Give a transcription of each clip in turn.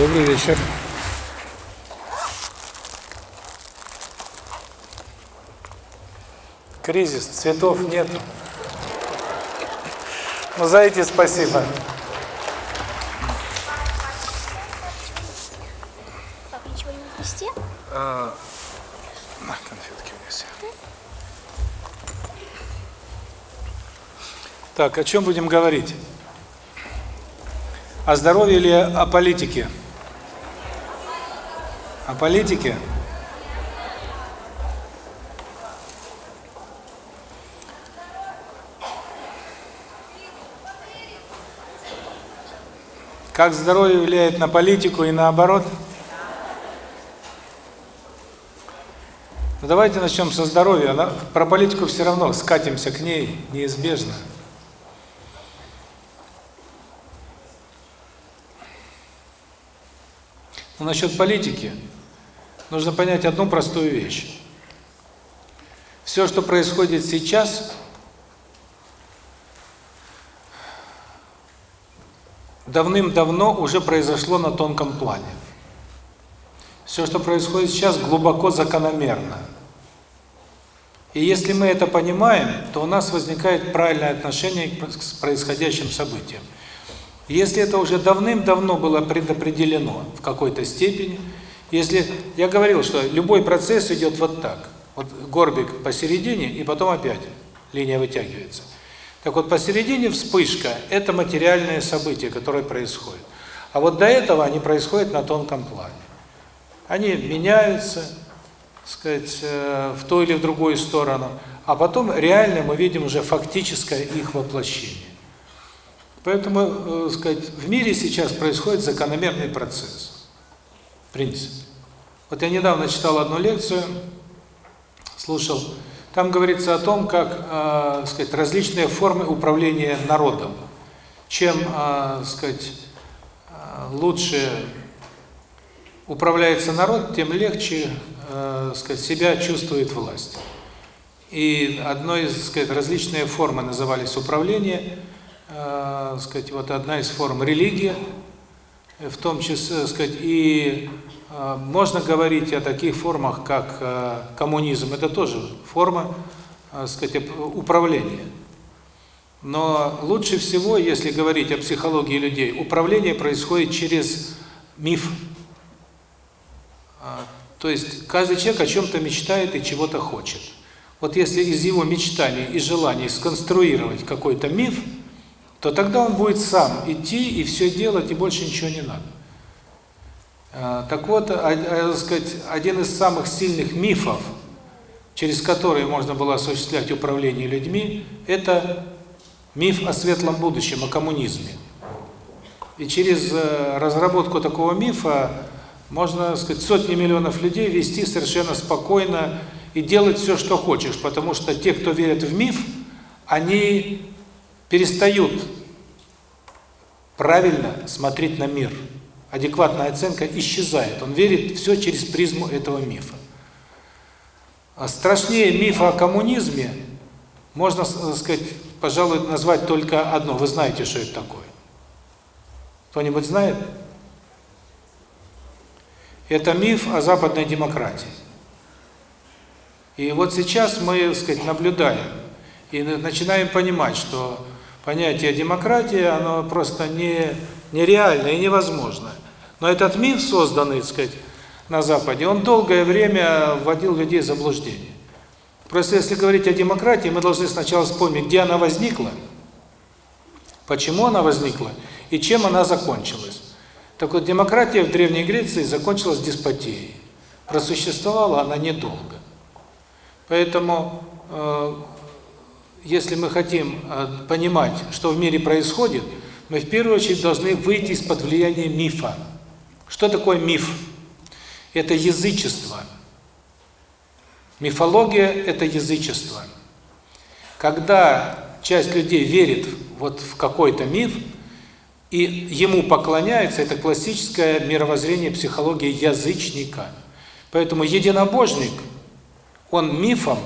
Добрый вечер. Кризис, цветов нет. Ну, за эти спасибо. Пап, ничего не нести? А, на, конфетки внеси. Так, о чем будем говорить? О здоровье или о политике? О политике? Как здоровье влияет на политику и наоборот? Ну, давайте начнем со здоровья. Она- Про политику все равно скатимся к ней неизбежно. Но насчет политики нужно понять одну простую вещь. Все, что происходит сейчас, давным-давно уже произошло на тонком плане. Все, что происходит сейчас, глубоко закономерно. И если мы это понимаем, то у нас возникает правильное отношение к происходящим событиям. Если это уже давным-давно было предопределено в какой-то степени, если я говорил, что любой процесс идет вот так. Вот горбик посередине, и потом опять линия вытягивается. Так вот, посередине вспышка – это материальное событие, которое происходит. А вот до этого они происходят на тонком плане. Они меняются, сказать, э, в ту или в другую сторону, а потом реально мы видим уже фактическое их воплощение. Поэтому, э, сказать, в мире сейчас происходит закономерный процесс. В принципе. Вот я недавно читал одну лекцию, слушал, там говорится о том, как, э, сказать, различные формы управления народом. Чем, э, сказать, э, лучше управляется народ, тем легче, э, сказать, себя чувствует власть. И одной из, сказать, различные формы назывались управление, э, сказать, вот одна из форм религия, в том числе, сказать, и э, можно говорить о таких формах, как э, коммунизм, это тоже форма, э, сказать, управления. Но лучше всего, если говорить о психологии людей, управление происходит через миф. А, То есть каждый человек о чем-то мечтает и чего-то хочет. Вот если из его мечтаний и желаний сконструировать какой-то миф, то тогда он будет сам идти и все делать, и больше ничего не надо. А, Так вот, а- а, сказать, один из самых сильных мифов, через которые можно было осуществлять управление людьми, это миф о светлом будущем, о коммунизме. И через э, разработку такого мифа можно, сказать, сотни миллионов людей вести совершенно спокойно и делать все, что хочешь, потому что те, кто верят в миф, они перестают правильно смотреть на мир. Адекватная оценка исчезает. Он верит все через призму этого мифа. А страшнее мифа о коммунизме можно, э, сказать, пожалуй, назвать только одно. Вы знаете, что это такое? Кто-нибудь знает? Это миф о западной демократии. И вот сейчас мы, так сказать, наблюдаем и начинаем понимать, что понятие демократии, оно просто не нереально и невозможно. Но этот миф, созданный, сказать, на Западе, он долгое время вводил людей в заблуждение. Просто если говорить о демократии, мы должны сначала вспомнить, где она возникла, почему она возникла и чем она закончилась. Так вот, демократия в Древней Греции закончилась деспотией. Просуществовала она недолго. Поэтому, э, если мы хотим э, понимать, что в мире происходит, мы в первую очередь должны выйти из-под влияния мифа. Что такое миф? Это язычество. Мифология – это язычество. Когда часть людей верит вот в какой-то миф, и ему поклоняется, это классическое мировоззрение психологии язычника. Поэтому единобожник, он мифам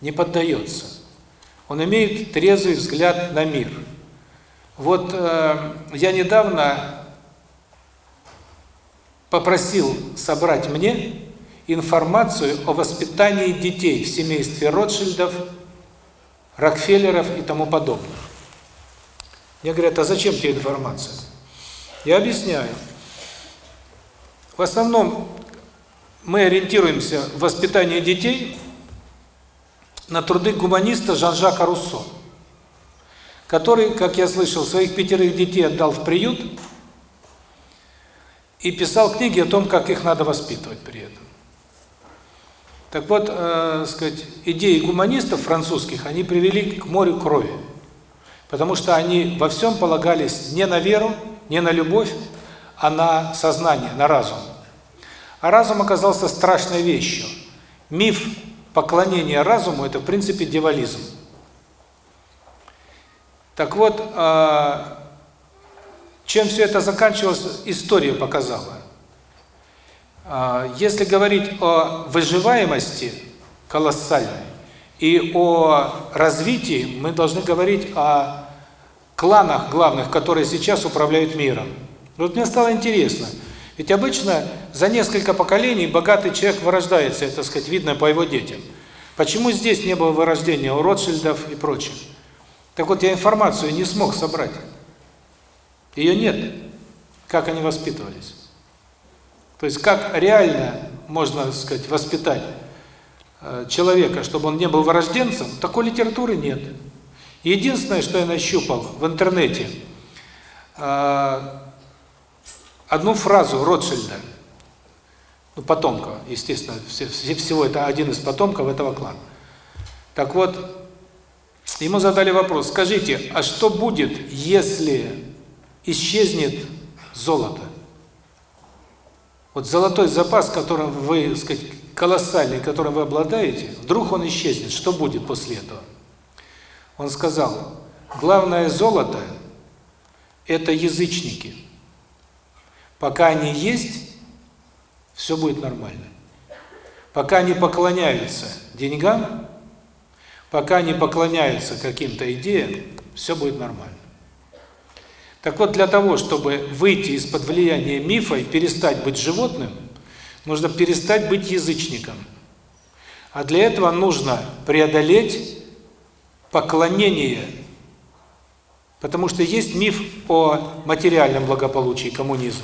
не поддается. Он имеет трезвый взгляд на мир. Вот э, я недавно попросил собрать мне информацию о воспитании детей в семействе Ротшильдов, Рокфеллеров и тому подобное. Мне говорят, а зачем тебе информация? Я объясняю. В основном мы ориентируемся в воспитании детей на труды гуманиста Жан-Жака Руссо, который, как я слышал, своих пятерых детей отдал в приют и писал книги о том, как их надо воспитывать при этом. Так вот, э, сказать, идеи гуманистов французских, они привели к морю крови. Потому что они во всем полагались не на веру, не на любовь, а на сознание, на разум. А разум оказался страшной вещью. Миф поклонения разуму – это, в принципе, дьяволизм. Так вот, э, чем все это заканчивалось, история показала. Э, если говорить о выживаемости колоссальной и о развитии, мы должны говорить о кланах главных, которые сейчас управляют миром. Вот мне стало интересно, ведь обычно за несколько поколений богатый человек вырождается, это, сказать, видно по его детям. Почему здесь не было вырождения у Ротшильдов и прочих? Так вот, я информацию не смог собрать. Ее нет. Как они воспитывались? То есть, как реально можно, сказать, воспитать э, человека, чтобы он не был вырожденцем, такой литературы нет. Единственное, что я нащупал в интернете, э, одну фразу Ротшильда, ну, потомка, естественно, всего это один из потомков этого клана. Так вот, ему задали вопрос, скажите, а что будет, если исчезнет золото? Вот золотой запас, которым вы, так сказать, колоссальный, которым вы обладаете, вдруг он исчезнет, что будет после этого? Он сказал, главное золото – это язычники. Пока они есть, все будет нормально. Пока они поклоняются деньгам, пока они поклоняются каким-то идеям, все будет нормально. Так вот, для того, чтобы выйти из-под влияния мифа и перестать быть животным, нужно перестать быть язычником. А для этого нужно преодолеть поклонение. Потому что есть миф о материальном благополучии, коммунизм.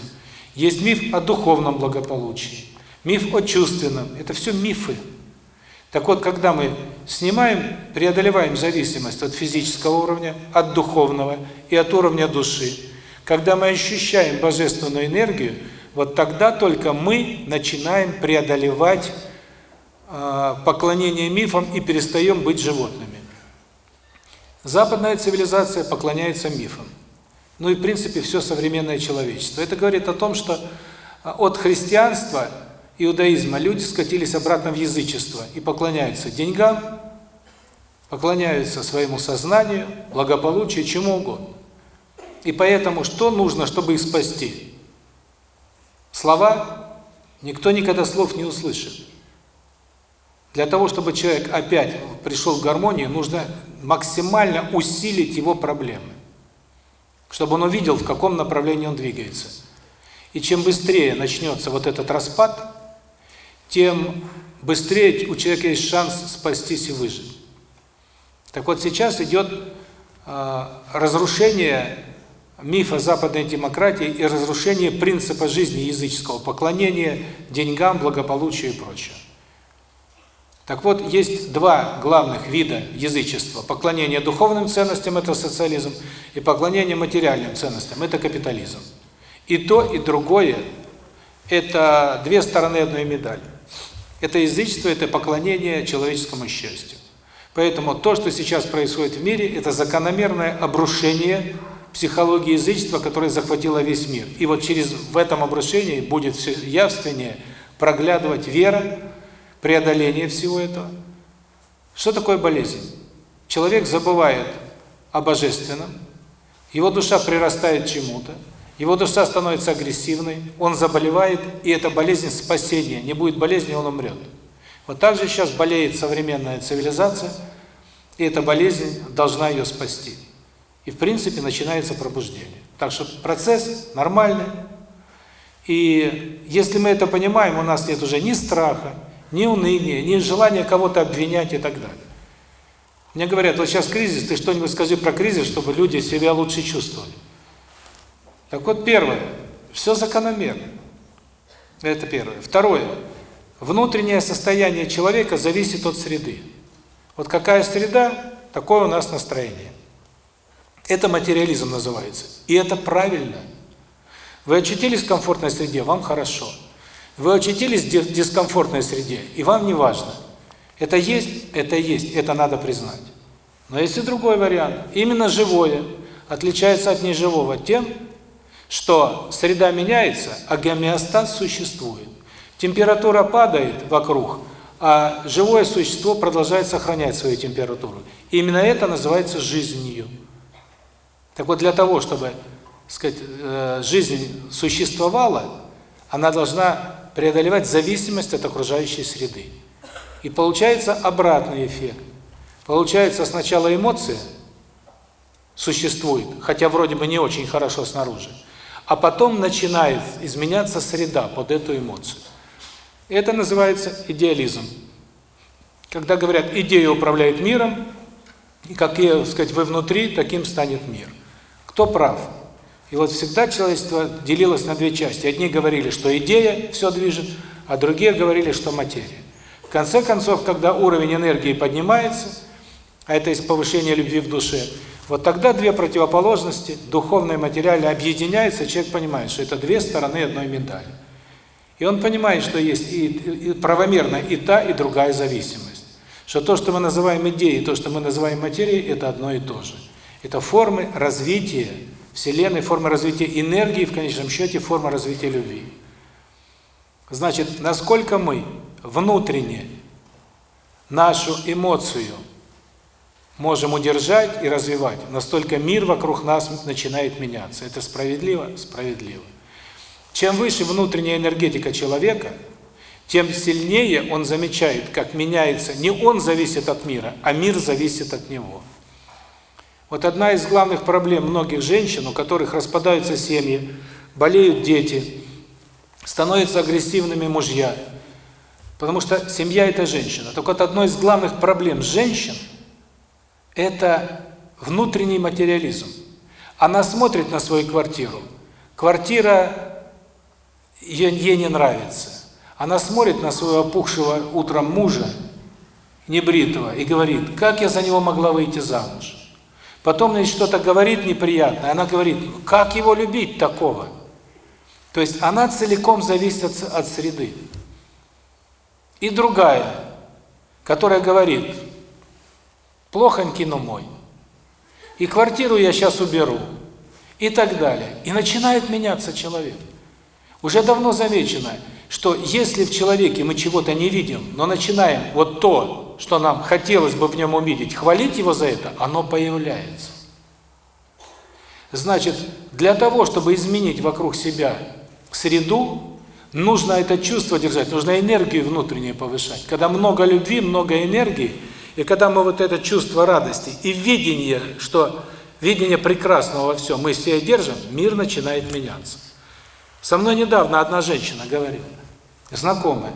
Есть миф о духовном благополучии, миф о чувственном. Это все мифы. Так вот, когда мы снимаем, преодолеваем зависимость от физического уровня, от духовного и от уровня души, когда мы ощущаем божественную энергию, вот тогда только мы начинаем преодолевать э, поклонение мифам и перестаем быть животными. Западная цивилизация поклоняется мифам ну и в принципе все современное человечество. Это говорит о том, что а, от христианства, иудаизма люди скатились обратно в язычество и поклоняются деньгам, поклоняются своему сознанию, благополучию, чему угодно. И поэтому что нужно, чтобы их спасти? Слова? Никто никогда слов не услышит. Для того, чтобы человек опять пришел в гармонию, нужно максимально усилить его проблемы чтобы он увидел, в каком направлении он двигается. И чем быстрее начнется вот этот распад, тем быстрее у человека есть шанс спастись и выжить. Так вот сейчас идет э, разрушение мифа западной демократии и разрушение принципа жизни языческого, поклонения деньгам, благополучию и прочее. Так вот, есть два главных вида язычества. Поклонение духовным ценностям – это социализм, и поклонение материальным ценностям – это капитализм. И то, и другое – это две стороны одной медали. Это язычество, это поклонение человеческому счастью. Поэтому то, что сейчас происходит в мире, это закономерное обрушение психологии язычества, которое захватило весь мир. И вот через в этом обрушении будет все явственнее проглядывать вера, преодоление всего этого. Что такое болезнь? Человек забывает о божественном, его душа прирастает чему-то, его душа становится агрессивной, он заболевает, и это болезнь спасения. Не будет болезни, он умрет. Вот так же сейчас болеет современная цивилизация, и эта болезнь должна ее спасти. И в принципе начинается пробуждение. Так что процесс нормальный. И если мы это понимаем, у нас нет уже ни страха, ни уныния, ни желания кого-то обвинять и так далее. Мне говорят, вот сейчас кризис, ты что-нибудь скажи про кризис, чтобы люди себя лучше чувствовали. Так вот, первое, все закономерно. Это первое. Второе, внутреннее состояние человека зависит от среды. Вот какая среда, такое у нас настроение. Это материализм называется. И это правильно. Вы очутились в комфортной среде, вам хорошо. Вы очутились в дискомфортной среде, и вам не важно. Это есть, это есть, это надо признать. Но есть и другой вариант. Именно живое отличается от неживого тем, что среда меняется, а гомеостаз существует. Температура падает вокруг, а живое существо продолжает сохранять свою температуру. И именно это называется жизнью. Так вот, для того, чтобы сказать, э, жизнь существовала, она должна преодолевать зависимость от окружающей среды. И получается обратный эффект. Получается сначала эмоция существует, хотя вроде бы не очень хорошо снаружи, а потом начинает изменяться среда под эту эмоцию. Это называется идеализм. Когда говорят, идея управляет миром, и какие, сказать, вы внутри, таким станет мир. Кто прав? И вот всегда человечество делилось на две части. Одни говорили, что идея все движет, а другие говорили, что материя. В конце концов, когда уровень энергии поднимается, а это из повышения любви в душе, вот тогда две противоположности, духовное и материальное, объединяются, человек понимает, что это две стороны одной медали. И он понимает, что есть и, и правомерно и та, и другая зависимость. Что то, что мы называем идеей, то, что мы называем материей, это одно и то же. Это формы развития Вселенной, форма развития энергии, в конечном счете, форма развития любви. Значит, насколько мы внутренне нашу эмоцию можем удержать и развивать, настолько мир вокруг нас начинает меняться. Это справедливо? Справедливо. Чем выше внутренняя энергетика человека, тем сильнее он замечает, как меняется, не он зависит от мира, а мир зависит от него. Вот одна из главных проблем многих женщин, у которых распадаются семьи, болеют дети, становятся агрессивными мужья. Потому что семья – это женщина. Так вот, одной из главных проблем женщин – это внутренний материализм. Она смотрит на свою квартиру. Квартира ей, ей не нравится. Она смотрит на своего опухшего утром мужа, небритого, и говорит, как я за него могла выйти замуж. Потом мне что-то говорит неприятное, она говорит, как его любить такого? То есть она целиком зависит от, от среды. И другая, которая говорит, плохонький, но мой. И квартиру я сейчас уберу. И так далее. И начинает меняться человек. Уже давно замечено, что если в человеке мы чего-то не видим, но начинаем вот то, что нам хотелось бы в нем увидеть, хвалить его за это, оно появляется. Значит, для того, чтобы изменить вокруг себя среду, нужно это чувство держать, нужно энергию внутреннюю повышать. Когда много любви, много энергии, и когда мы вот это чувство радости и видение, что видение прекрасного во всем мы все держим, мир начинает меняться. Со мной недавно одна женщина говорила, знакомая.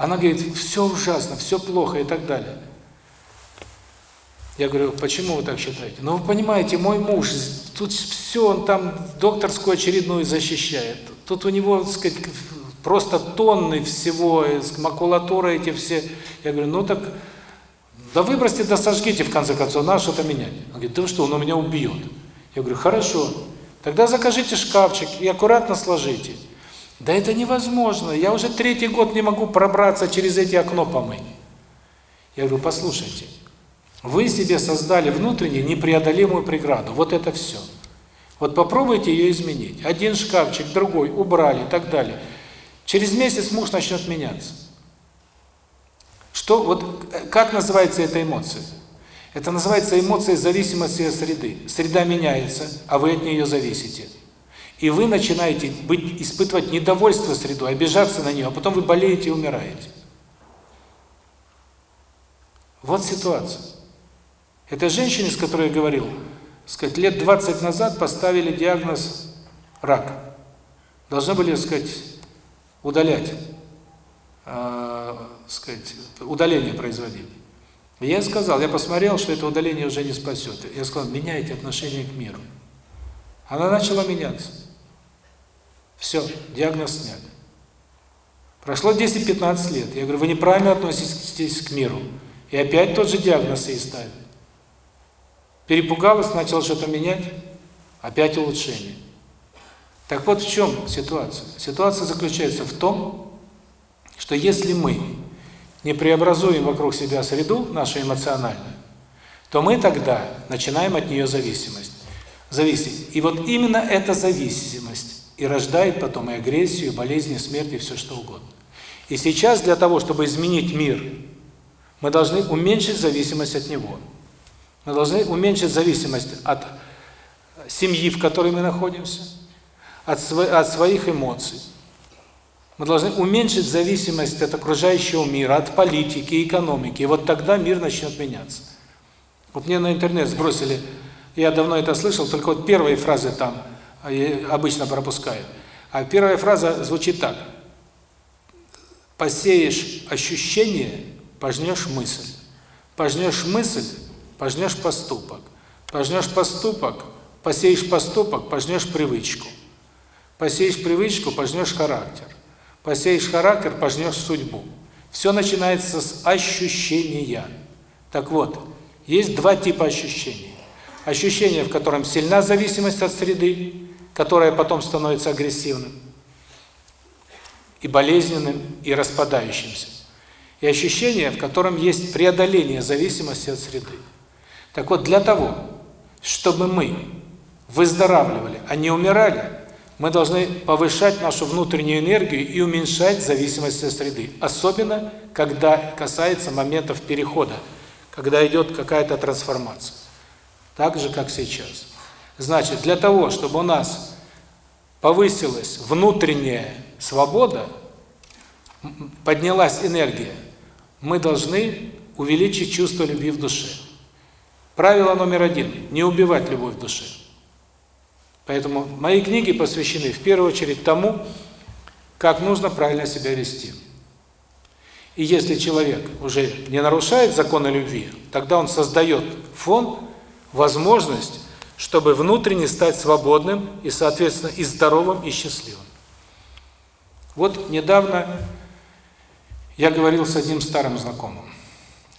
Она говорит, все ужасно, все плохо и так далее. Я говорю, почему вы так считаете? Ну, вы понимаете, мой муж, тут все, он там докторскую очередную защищает. Тут у него, так сказать, просто тонны всего, макулатура эти все. Я говорю, ну так, да выбросьте, да сожгите, в конце концов, надо что-то менять. Он говорит, да что, он у меня убьет. Я говорю, хорошо, тогда закажите шкафчик и аккуратно сложите. Да это невозможно. Я уже третий год не могу пробраться через эти окно помыть. Я говорю, послушайте, вы себе создали внутренне непреодолимую преграду. Вот это все. Вот попробуйте ее изменить. Один шкафчик, другой, убрали и так далее. Через месяц муж начнет меняться. Что, вот, как называется эта эмоция? Это называется эмоция зависимости от среды. Среда меняется, а вы от нее зависите. И вы начинаете быть испытывать недовольство средой, обижаться на нее, а потом вы болеете и умираете. Вот ситуация. Это женщине, с которой я говорил, сказать, лет 20 назад поставили диагноз рак. должны были, сказать, удалять, э, сказать, удаление производить. И я сказал, я посмотрел, что это удаление уже не спасет. Я сказал, меняйте отношение к миру. Она начала меняться. Все, диагноз снят. Прошло 10-15 лет. Я говорю, вы неправильно относитесь к миру. И опять тот же диагноз ей ставят. Перепугалась, начала что-то менять, опять улучшение. Так вот в чем ситуация? Ситуация заключается в том, что если мы не преобразуем вокруг себя среду, нашу эмоциональную, то мы тогда начинаем от нее зависимость. Зависеть. И вот именно эта зависимость и рождает потом и агрессию, и болезни, и смерть, и все что угодно. И сейчас для того, чтобы изменить мир, мы должны уменьшить зависимость от него. Мы должны уменьшить зависимость от семьи, в которой мы находимся, от, сво от своих эмоций. Мы должны уменьшить зависимость от окружающего мира, от политики, экономики. И вот тогда мир начнет меняться. Вот мне на интернет сбросили, я давно это слышал, только вот первые фразы там обычно пропускаю. А первая фраза звучит так. Посеешь ощущение, пожнешь мысль. Пожнешь мысль, пожнешь поступок. Пожнешь поступок, посеешь поступок, пожнешь привычку. Посеешь привычку, пожнешь характер. Посеешь характер, пожнешь судьбу. Все начинается с ощущения. Так вот, есть два типа ощущений. Ощущение, в котором сильна зависимость от среды, которое потом становится агрессивным, и болезненным, и распадающимся. И ощущение, в котором есть преодоление зависимости от среды. Так вот, для того, чтобы мы выздоравливали, а не умирали, мы должны повышать нашу внутреннюю энергию и уменьшать зависимость от среды. Особенно, когда касается моментов перехода, когда идет какая-то трансформация. Так же, как сейчас. Значит, для того, чтобы у нас повысилась внутренняя свобода, поднялась энергия, мы должны увеличить чувство любви в душе. Правило номер один – не убивать любовь в душе. Поэтому мои книги посвящены в первую очередь тому, как нужно правильно себя вести. И если человек уже не нарушает законы любви, тогда он создает фон, возможность, чтобы внутренне стать свободным и, соответственно, и здоровым, и счастливым. Вот недавно я говорил с одним старым знакомым.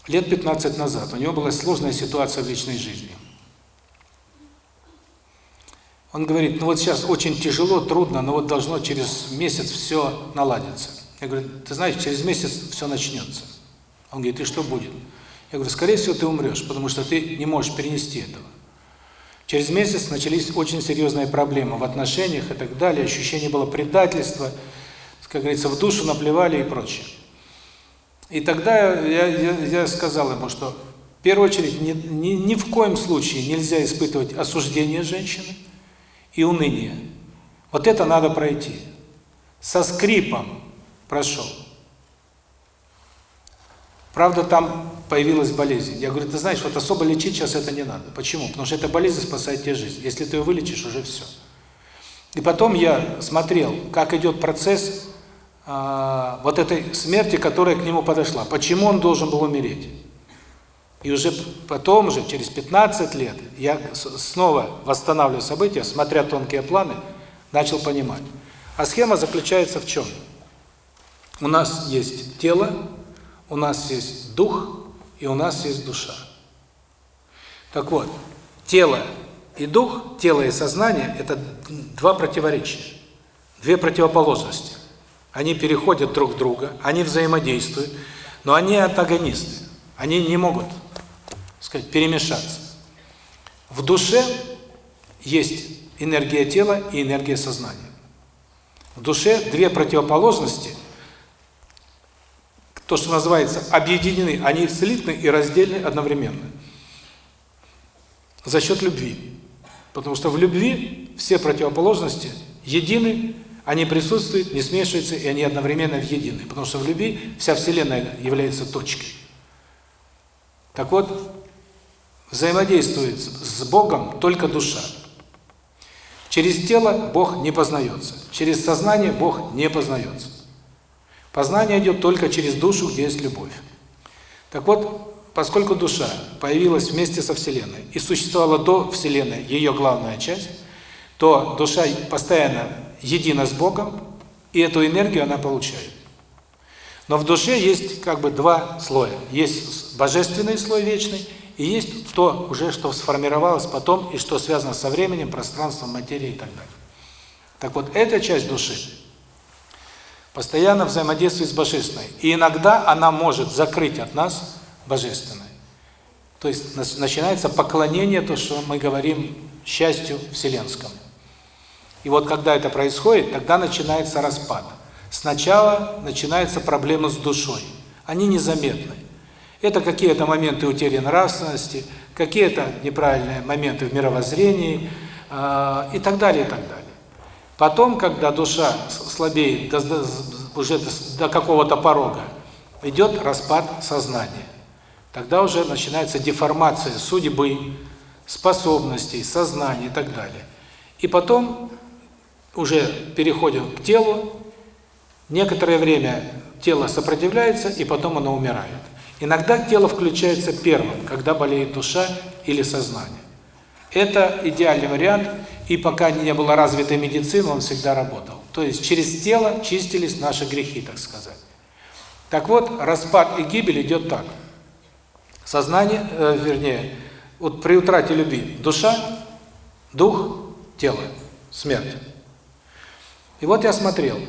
Лет 15 назад у него была сложная ситуация в личной жизни. Он говорит, ну вот сейчас очень тяжело, трудно, но вот должно через месяц все наладиться. Я говорю, ты знаешь, через месяц все начнется. Он говорит, и что будет? Я говорю, скорее всего, ты умрешь, потому что ты не можешь перенести этого. Через месяц начались очень серьезные проблемы в отношениях и так далее, ощущение было предательства, как говорится, в душу наплевали и прочее. И тогда я, я, я сказал ему, что в первую очередь ни, ни, ни в коем случае нельзя испытывать осуждение женщины, и уныние. Вот это надо пройти. Со скрипом прошел. Правда, там появилась болезнь. Я говорю, ты знаешь, вот особо лечить сейчас это не надо. Почему? Потому что эта болезнь спасает тебе жизнь. Если ты ее вылечишь, уже все. И потом я смотрел, как идет процесс а, вот этой смерти, которая к нему подошла. Почему он должен был умереть? И уже потом же, через 15 лет, я снова восстанавливаю события, смотря тонкие планы, начал понимать. А схема заключается в чем? У нас есть тело, у нас есть дух и у нас есть душа. Так вот, тело и дух, тело и сознание – это два противоречия, две противоположности. Они переходят друг в друга, они взаимодействуют, но они антагонисты. Они не могут сказать, перемешаться. В душе есть энергия тела и энергия сознания. В душе две противоположности, то, что называется, объединены, они слитны и раздельны одновременно. За счет любви. Потому что в любви все противоположности едины, они присутствуют, не смешиваются, и они одновременно в едины. Потому что в любви вся Вселенная является точкой. Так вот, взаимодействует с Богом только душа. Через тело Бог не познается, через сознание Бог не познается. Познание идет только через душу, где есть любовь. Так вот, поскольку душа появилась вместе со Вселенной и существовала до Вселенной, ее главная часть, то душа постоянно едина с Богом, и эту энергию она получает. Но в душе есть как бы два слоя. Есть божественный слой вечный, и есть то уже, что сформировалось потом, и что связано со временем, пространством, материей и так далее. Так вот, эта часть души постоянно взаимодействует с божественной. И иногда она может закрыть от нас божественное. То есть начинается поклонение, то, что мы говорим, счастью вселенскому. И вот когда это происходит, тогда начинается распад. Сначала начинаются проблемы с душой. Они незаметны. Это какие-то моменты утери нравственности, какие-то неправильные моменты в мировоззрении э, и так далее, и так далее. Потом, когда душа слабеет до, уже до, до какого-то порога, идет распад сознания. Тогда уже начинается деформация судьбы, способностей, сознания и так далее. И потом уже переходим к телу, некоторое время тело сопротивляется, и потом оно умирает. Иногда тело включается первым, когда болеет душа или сознание. Это идеальный вариант, и пока не было развитой медицины, он всегда работал. То есть через тело чистились наши грехи, так сказать. Так вот, распад и гибель идет так. Сознание, э, вернее, вот при утрате любви душа, дух, тело, смерть. И вот я смотрел,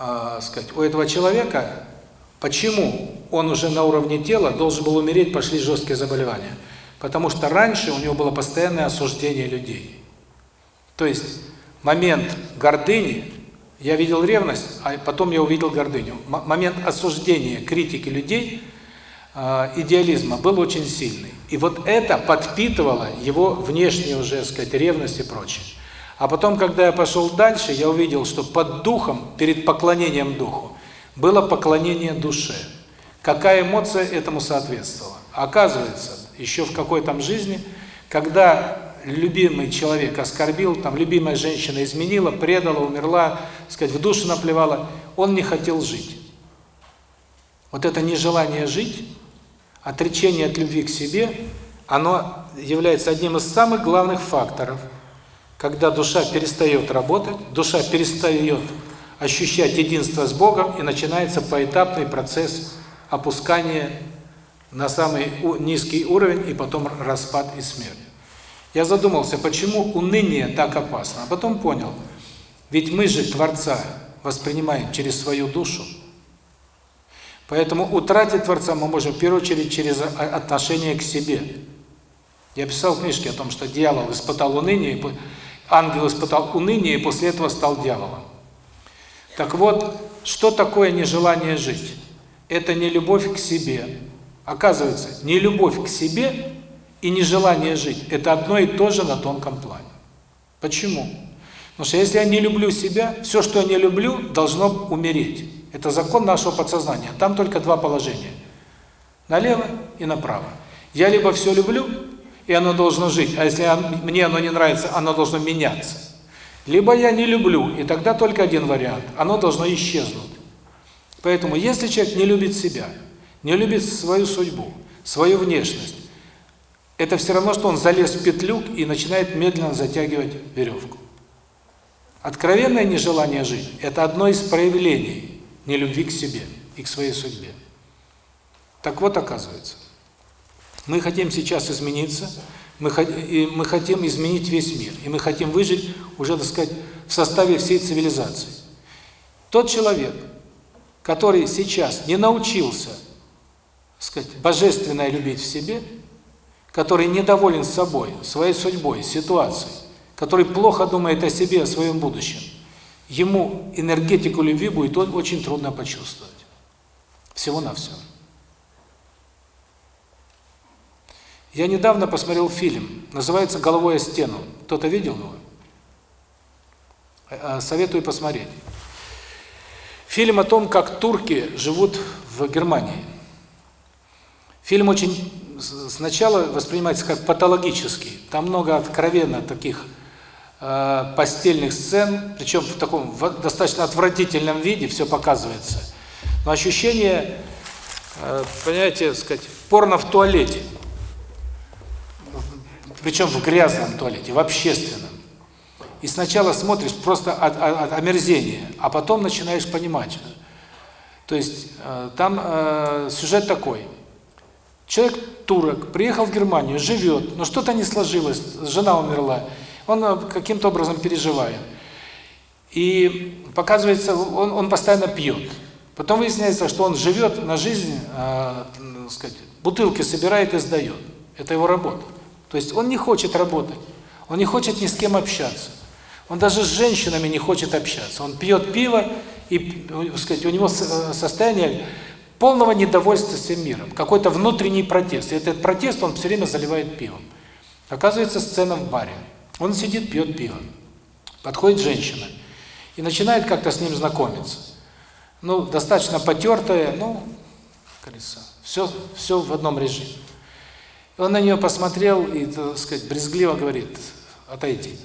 э, сказать, у этого человека, почему он уже на уровне тела должен был умереть, пошли жесткие заболевания. Потому что раньше у него было постоянное осуждение людей. То есть момент гордыни, я видел ревность, а потом я увидел гордыню. Момент осуждения, критики людей, э, идеализма был очень сильный. И вот это подпитывало его внешнюю уже, сказать, ревность и прочее. А потом, когда я пошел дальше, я увидел, что под духом, перед поклонением духу, было поклонение душе. Какая эмоция этому соответствовала? Оказывается, еще в какой-то жизни, когда любимый человек оскорбил, там любимая женщина изменила, предала, умерла, сказать, в душу наплевала, он не хотел жить. Вот это нежелание жить, отречение от любви к себе, оно является одним из самых главных факторов – когда душа перестает работать, душа перестает ощущать единство с Богом, и начинается поэтапный процесс опускания на самый низкий уровень, и потом распад и смерть. Я задумался, почему уныние так опасно, а потом понял, ведь мы же Творца воспринимаем через свою душу, поэтому утратить Творца мы можем в первую очередь через отношение к себе. Я писал в книжке о том, что дьявол испытал уныние, Ангел испытал уныние и после этого стал дьяволом. Так вот, что такое нежелание жить? Это не любовь к себе. Оказывается, не любовь к себе и нежелание жить – это одно и то же на тонком плане. Почему? Потому что если я не люблю себя, все, что я не люблю, должно умереть. Это закон нашего подсознания. Там только два положения – налево и направо. Я либо все люблю, и оно должно жить. А если мне оно не нравится, оно должно меняться. Либо я не люблю, и тогда только один вариант. Оно должно исчезнуть. Поэтому, если человек не любит себя, не любит свою судьбу, свою внешность, это все равно, что он залез в петлю и начинает медленно затягивать веревку. Откровенное нежелание жить – это одно из проявлений нелюбви к себе и к своей судьбе. Так вот, оказывается. Мы хотим сейчас измениться, мы, и мы хотим изменить весь мир, и мы хотим выжить уже, так сказать, в составе всей цивилизации. Тот человек, который сейчас не научился, так сказать, божественное любить в себе, который недоволен собой, своей судьбой, ситуацией, который плохо думает о себе, о своем будущем, ему энергетику любви будет очень трудно почувствовать. Всего-навсего. Я недавно посмотрел фильм, называется «Головой о стену». Кто-то видел его? Э, советую посмотреть. Фильм о том, как турки живут в Германии. Фильм очень сначала воспринимается как патологический. Там много откровенно таких э, постельных сцен, причем в таком в достаточно отвратительном виде все показывается. Но ощущение, э, понимаете, сказать, порно в туалете. Причем в грязном туалете, в общественном. И сначала смотришь просто от, от, от омерзения, а потом начинаешь понимать. То есть э, там э, сюжет такой. Человек турок, приехал в Германию, живет, но что-то не сложилось, жена умерла, он э, каким-то образом переживает. И показывается, он, он постоянно пьет. Потом выясняется, что он живет на жизнь, э, сказать, бутылки собирает и сдает. Это его работа. То есть он не хочет работать, он не хочет ни с кем общаться. Он даже с женщинами не хочет общаться. Он пьет пиво, и, сказать, у него состояние полного недовольства всем миром, какой-то внутренний протест. И этот протест он все время заливает пивом. Оказывается, сцена в баре. Он сидит, пьет пиво. Подходит женщина и начинает как-то с ним знакомиться. Ну, достаточно потертая, ну, кажется, все, все в одном режиме. И он на нее посмотрел и, так сказать, брезгливо говорит, отойди.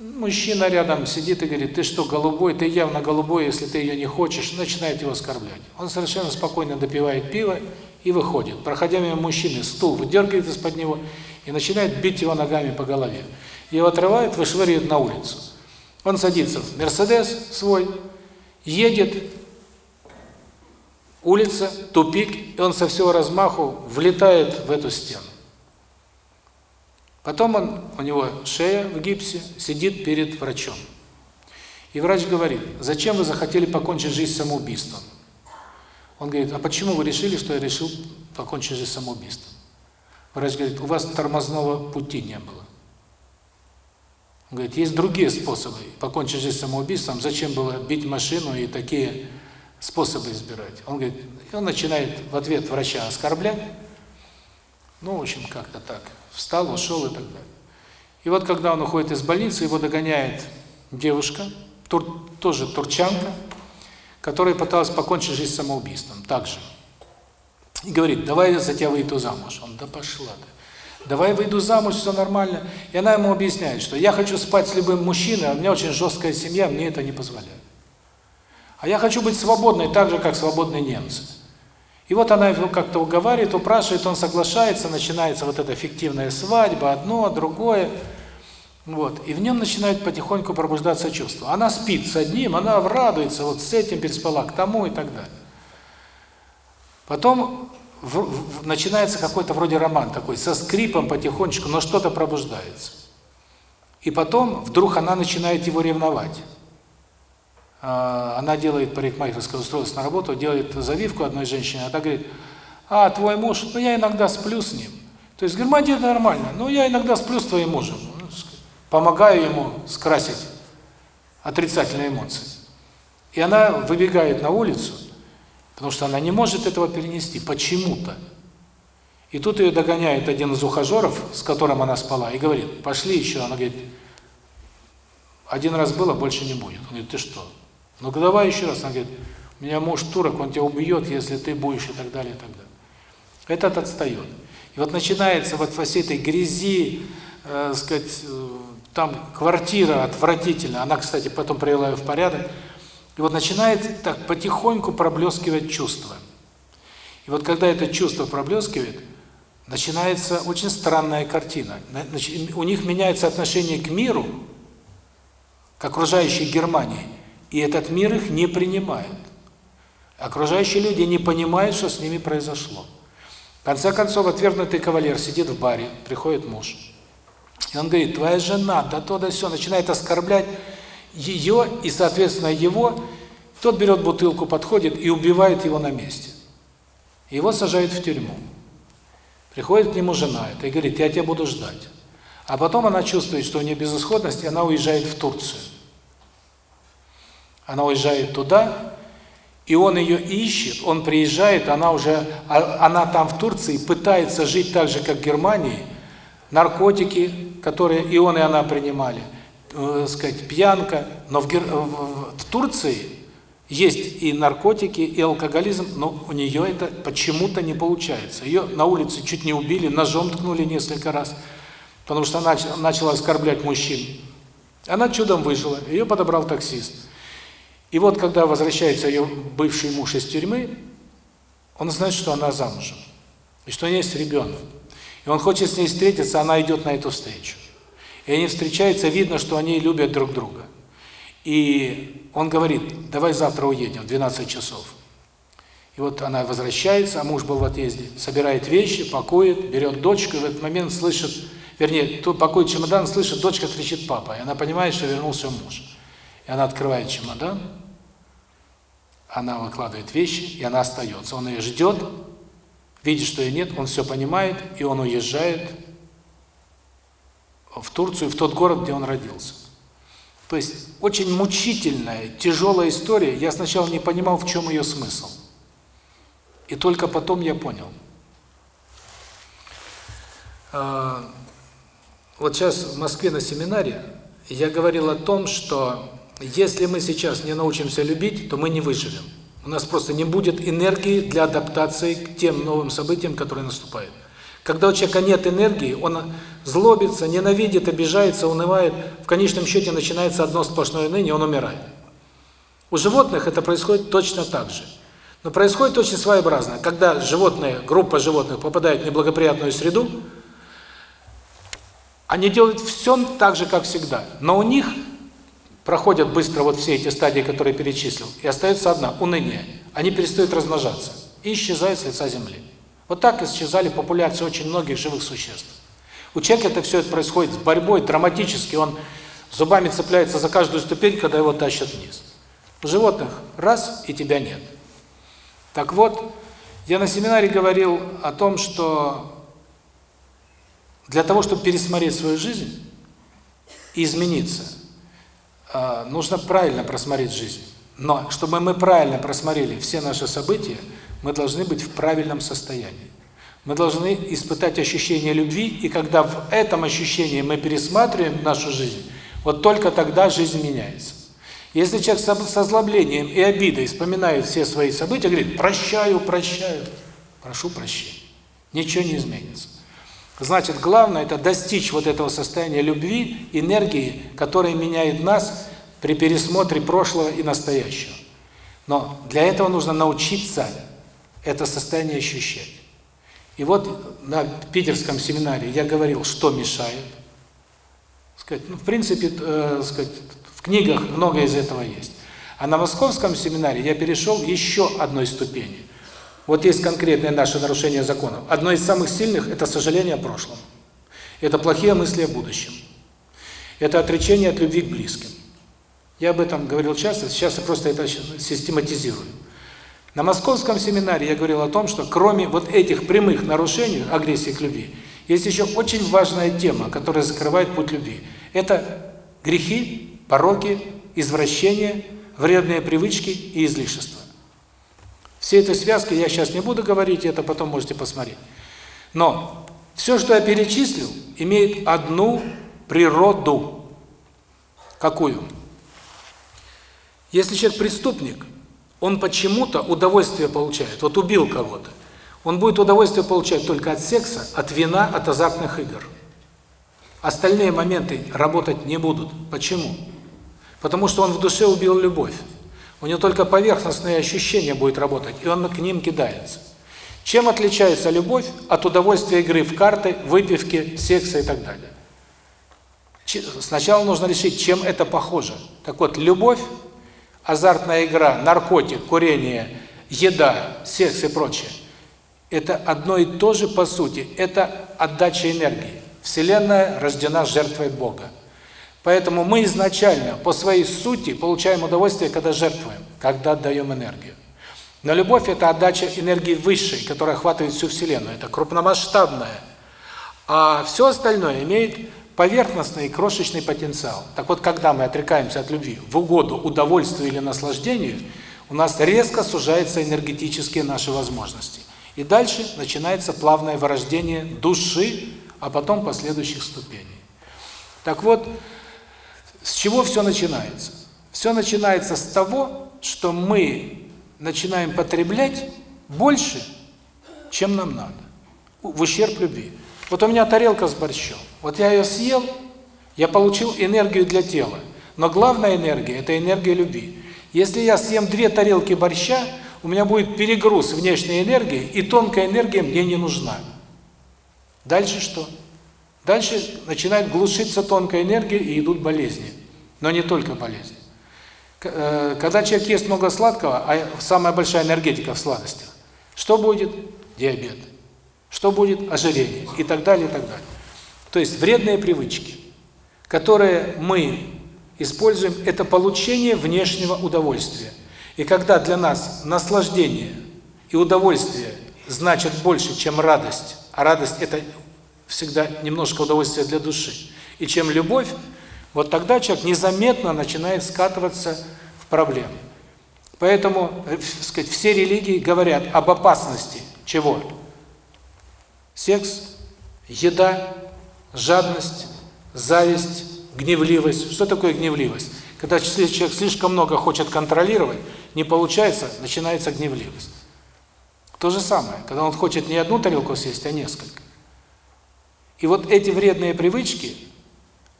Мужчина рядом сидит и говорит, ты что, голубой, ты явно голубой, если ты ее не хочешь, начинает его оскорблять. Он совершенно спокойно допивает пиво и выходит. Проходя мимо мужчины, стул выдергивает из-под него и начинает бить его ногами по голове. Его отрывает, вышвыривает на улицу. Он садится в Мерседес свой, едет, улица, тупик, и он со всего размаху влетает в эту стену. Потом он, у него шея в гипсе, сидит перед врачом. И врач говорит, зачем вы захотели покончить жизнь самоубийством? Он говорит, а почему вы решили, что я решил покончить жизнь самоубийством? Врач говорит, у вас тормозного пути не было. Он говорит, есть другие способы покончить жизнь самоубийством, зачем было бить машину и такие способы избирать? Он говорит, и он начинает в ответ врача оскорблять, ну, в общем, как-то так. Встал, ушел и так далее. И вот когда он уходит из больницы, его догоняет девушка, тур, тоже турчанка, которая пыталась покончить жизнь самоубийством, также. И говорит, давай я за тебя выйду замуж. Он, да пошла ты. Давай выйду замуж, все нормально. И она ему объясняет, что я хочу спать с любым мужчиной, а у меня очень жесткая семья, мне это не позволяет. А я хочу быть свободной, так же, как свободные немцы. И вот она его как-то уговаривает, упрашивает, он соглашается, начинается вот эта фиктивная свадьба, одно, другое. Вот. И в нем начинают потихоньку пробуждаться чувства. Она спит с одним, она радуется, вот с этим переспала, к тому и так далее. Потом в, в, начинается какой-то вроде роман такой, со скрипом потихонечку, но что-то пробуждается. И потом вдруг она начинает его ревновать. А, она делает парикмахерское устройство на работу, делает завивку одной женщине, а та говорит, а, твой муж, ну я иногда сплю с ним. То есть в Германии это нормально, но я иногда сплю с твоим мужем. Ну, помогаю ему скрасить отрицательные эмоции. И она выбегает на улицу, потому что она не может этого перенести, почему-то. И тут ее догоняет один из ухажеров, с которым она спала, и говорит, пошли еще. Она говорит, один раз было, больше не будет. Он говорит, ты что? Ну давай еще раз. Она говорит, меня муж турок, он тебя убьет, если ты будешь и так далее, и так далее. Этот отстает. И вот начинается вот во всей этой грязи, э, сказать, э, там квартира отвратительная, она, кстати, потом привела ее в порядок, и вот начинает так потихоньку проблескивать чувство. И вот когда это чувство проблескивает, начинается очень странная картина. У них меняется отношение к миру, к окружающей Германии, и этот мир их не принимает. Окружающие люди не понимают, что с ними произошло. В конце концов, отвергнутый кавалер сидит в баре, приходит муж. И он говорит, твоя жена, да то, да все, начинает оскорблять ее и, соответственно, его. Тот берет бутылку, подходит и убивает его на месте. Его сажают в тюрьму. Приходит к нему жена и говорит, я тебя буду ждать. А потом она чувствует, что у нее безысходность, и она уезжает в Турцию. Она уезжает туда, и он ее ищет, он приезжает, она уже, а, она там в Турции пытается жить так же, как в Германии, наркотики, которые и он, и она принимали, э, сказать, пьянка, но в, в, в Турции есть и наркотики, и алкоголизм, но у нее это почему-то не получается. Ее на улице чуть не убили, ножом ткнули несколько раз, потому что она начала оскорблять мужчин Она чудом выжила, ее подобрал таксист. И вот когда возвращается ее бывший муж из тюрьмы, он знает, что она замужем, и что у нее есть ребенок. И он хочет с ней встретиться, она идет на эту встречу. И они встречаются, видно, что они любят друг друга. И он говорит, давай завтра уедем в 12 часов. И вот она возвращается, а муж был в отъезде, собирает вещи, пакует, берет дочку, и в этот момент слышит, вернее, тут пакует чемодан, слышит, дочка кричит «папа», и она понимает, что вернулся муж. И она открывает чемодан, она выкладывает вещи, и она остается. Он ее ждет, видит, что ее нет, он все понимает, и он уезжает в Турцию, в тот город, где он родился. То есть очень мучительная, тяжелая история. Я сначала не понимал, в чем ее смысл. И только потом я понял. А, вот сейчас в Москве на семинаре я говорил о том, что если мы сейчас не научимся любить, то мы не выживем. У нас просто не будет энергии для адаптации к тем новым событиям, которые наступают. Когда у человека нет энергии, он злобится, ненавидит, обижается, унывает, в конечном счете начинается одно сплошное ныне, он умирает. У животных это происходит точно так же. Но происходит очень своеобразно. Когда животные, группа животных попадает в неблагоприятную среду, они делают все так же, как всегда. Но у них проходят быстро вот все эти стадии, которые перечислил, и остается одна – уныние. Они перестают размножаться и исчезают с лица Земли. Вот так исчезали популяции очень многих живых существ. У человека это все происходит с борьбой, драматически, он зубами цепляется за каждую ступень, когда его тащат вниз. У животных раз – и тебя нет. Так вот, я на семинаре говорил о том, что для того, чтобы пересмотреть свою жизнь и измениться, нужно правильно просмотреть жизнь. Но чтобы мы правильно просмотрели все наши события, мы должны быть в правильном состоянии. Мы должны испытать ощущение любви, и когда в этом ощущении мы пересматриваем нашу жизнь, вот только тогда жизнь меняется. Если человек с озлоблением и обидой вспоминает все свои события, говорит «прощаю, прощаю», прошу прощения, ничего не изменится. Значит, главное – это достичь вот этого состояния любви, энергии, которая меняет нас при пересмотре прошлого и настоящего. Но для этого нужно научиться это состояние ощущать. И вот на питерском семинаре я говорил, что мешает. Сказать, ну, в принципе, э, сказать, книгах много из этого есть. А на московском семинаре я перешел еще одной ступени. Вот есть конкретное наше нарушение законов. Одно из самых сильных – это сожаление о прошлом. Это плохие мысли о будущем. Это отречение от любви к близким. Я об этом говорил часто, сейчас я просто это систематизирую. На московском семинаре я говорил о том, что кроме вот этих прямых нарушений агрессии к любви, есть еще очень важная тема, которая закрывает путь любви. Это грехи пороки, извращения, вредные привычки и излишества. Все эти связки я сейчас не буду говорить, это потом можете посмотреть. Но все, что я перечислил, имеет одну природу. Какую? Если человек преступник, он почему-то удовольствие получает. Вот убил кого-то. Он будет удовольствие получать только от секса, от вина, от азартных игр. Остальные моменты работать не будут. Почему? Потому что он в душе убил любовь. У него только поверхностные ощущения будет работать, и он к ним кидается. Чем отличается любовь от удовольствия игры в карты, выпивки, секса и так далее? Сначала нужно решить, чем это похоже. Так вот, любовь, азартная игра, наркотик, курение, еда, секс и прочее – это одно и то же по сути. Это отдача энергии. Вселенная рождена жертвой Бога. Поэтому мы изначально по своей сути получаем удовольствие, когда жертвуем, когда отдаем энергию. Но любовь – это отдача энергии высшей, которая охватывает всю Вселенную. Это крупномасштабная. А все остальное имеет поверхностный и крошечный потенциал. Так вот, когда мы отрекаемся от любви в угоду удовольствию или наслаждению, у нас резко сужаются энергетические наши возможности. И дальше начинается плавное вырождение души, а потом последующих ступеней. Так вот, с чего все начинается? Все начинается с того, что мы начинаем потреблять больше, чем нам надо, в ущерб любви. Вот у меня тарелка с борщом. Вот я ее съел, Я получил энергию для тела. Но главная энергия – это энергия любви. Если я съем две тарелки борща, у меня будет перегруз внешней энергии, и тонкая энергия мне не нужна. Дальше что? Дальше начинает глушиться тонкая энергия, и идут болезни. Но не только болезни. Э, когда человек ест много сладкого, а самая большая энергетика в сладостях, что будет? Диабет. Что будет? Ожирение. И так далее, и так далее. То есть вредные привычки, которые мы используем, это получение внешнего удовольствия. И когда для нас наслаждение и удовольствие значит больше, чем радость, а радость – это всегда немножко удовольствия для души, и чем любовь, вот тогда человек незаметно начинает скатываться в проблемы. Поэтому, э, сказать, все религии говорят об опасности чего? Секс, еда, жадность, зависть, гневливость. Что такое гневливость? Когда человек слишком много хочет контролировать, не получается, начинается гневливость. То же самое, когда он хочет не одну тарелку съесть, а несколько. И вот эти вредные привычки,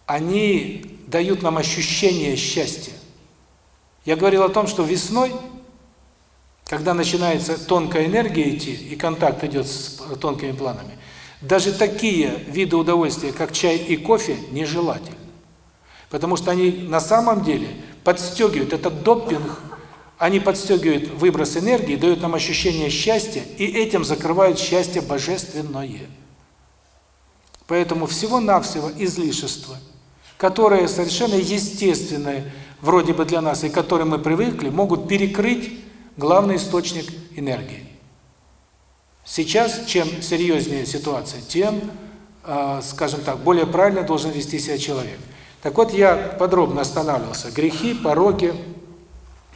они дают нам ощущение счастья. Я говорил о том, что весной, когда начинается тонкая энергия идти, и контакт идет с тонкими планами, даже такие виды удовольствия, как чай и кофе, нежелательны. Потому что они на самом деле подстегивают, этот допинг, они подстегивают выброс энергии, дают нам ощущение счастья, и этим закрывают счастье божественное. Поэтому всего-навсего излишество, которое совершенно естественное вроде бы для нас, и к которым мы привыкли, могут перекрыть главный источник энергии. Сейчас, чем серьезнее ситуация, тем, э, скажем так, более правильно должен вести себя человек. Так вот, я подробно останавливался. Грехи, пороки,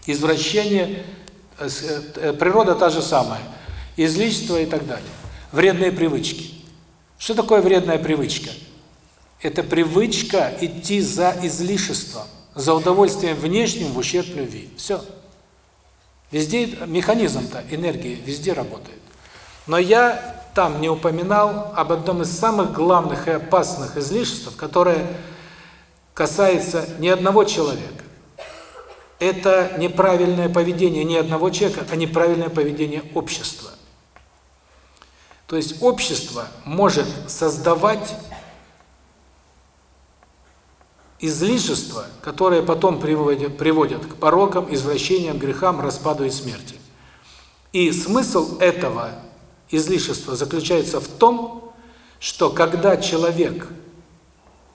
извращение, э, э, природа та же самая, излишество и так далее. Вредные привычки. Что такое вредная привычка? Это привычка идти за излишеством, за удовольствием внешним в ущерб любви. Все. Везде механизм-то энергии везде работает. Но я там не упоминал об одном из самых главных и опасных излишеств, которое касается не одного человека. Это неправильное поведение не одного человека, а неправильное поведение общества. То есть общество может создавать излишества, которые потом приводят, приводят к порокам, извращениям, грехам, распаду и смерти. И смысл этого излишества заключается в том, что когда человек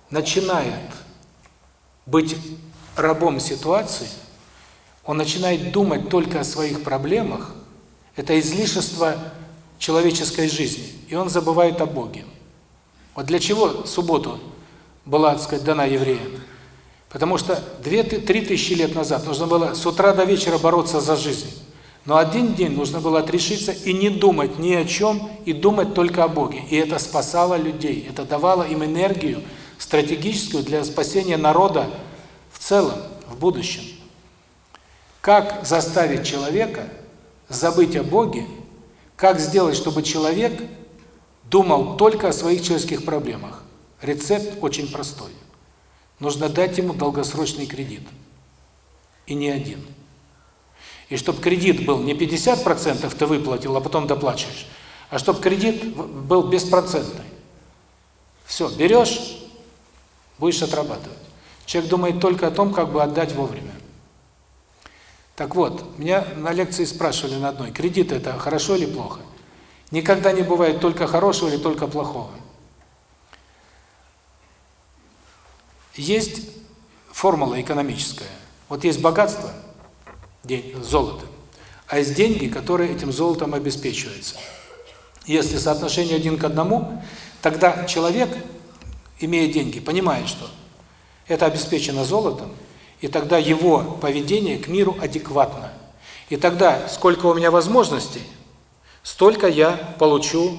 начинает быть рабом ситуации, он начинает думать только о своих проблемах, это излишество человеческой жизни, и он забывает о Боге. Вот для чего субботу была, так сказать, дана евреям? Потому что две-три тысячи лет назад нужно было с утра до вечера бороться за жизнь. Но один день нужно было отрешиться и не думать ни о чем, и думать только о Боге. И это спасало людей, это давало им энергию стратегическую для спасения народа в целом, в будущем. Как заставить человека забыть о Боге как сделать, чтобы человек думал только о своих человеческих проблемах? Рецепт очень простой. Нужно дать ему долгосрочный кредит. И не один. И чтобы кредит был не 50% ты выплатил, а потом доплачиваешь, а чтобы кредит был беспроцентный. Все, берешь, будешь отрабатывать. Человек думает только о том, как бы отдать вовремя. Так вот, меня на лекции спрашивали на одной, кредит это хорошо или плохо? Никогда не бывает только хорошего или только плохого. Есть формула экономическая. Вот есть богатство, золото, а есть деньги, которые этим золотом обеспечиваются. Если соотношение один к одному, тогда человек, имея деньги, понимает, что это обеспечено золотом, и тогда его поведение к миру адекватно. И тогда, сколько у меня возможностей, столько я получу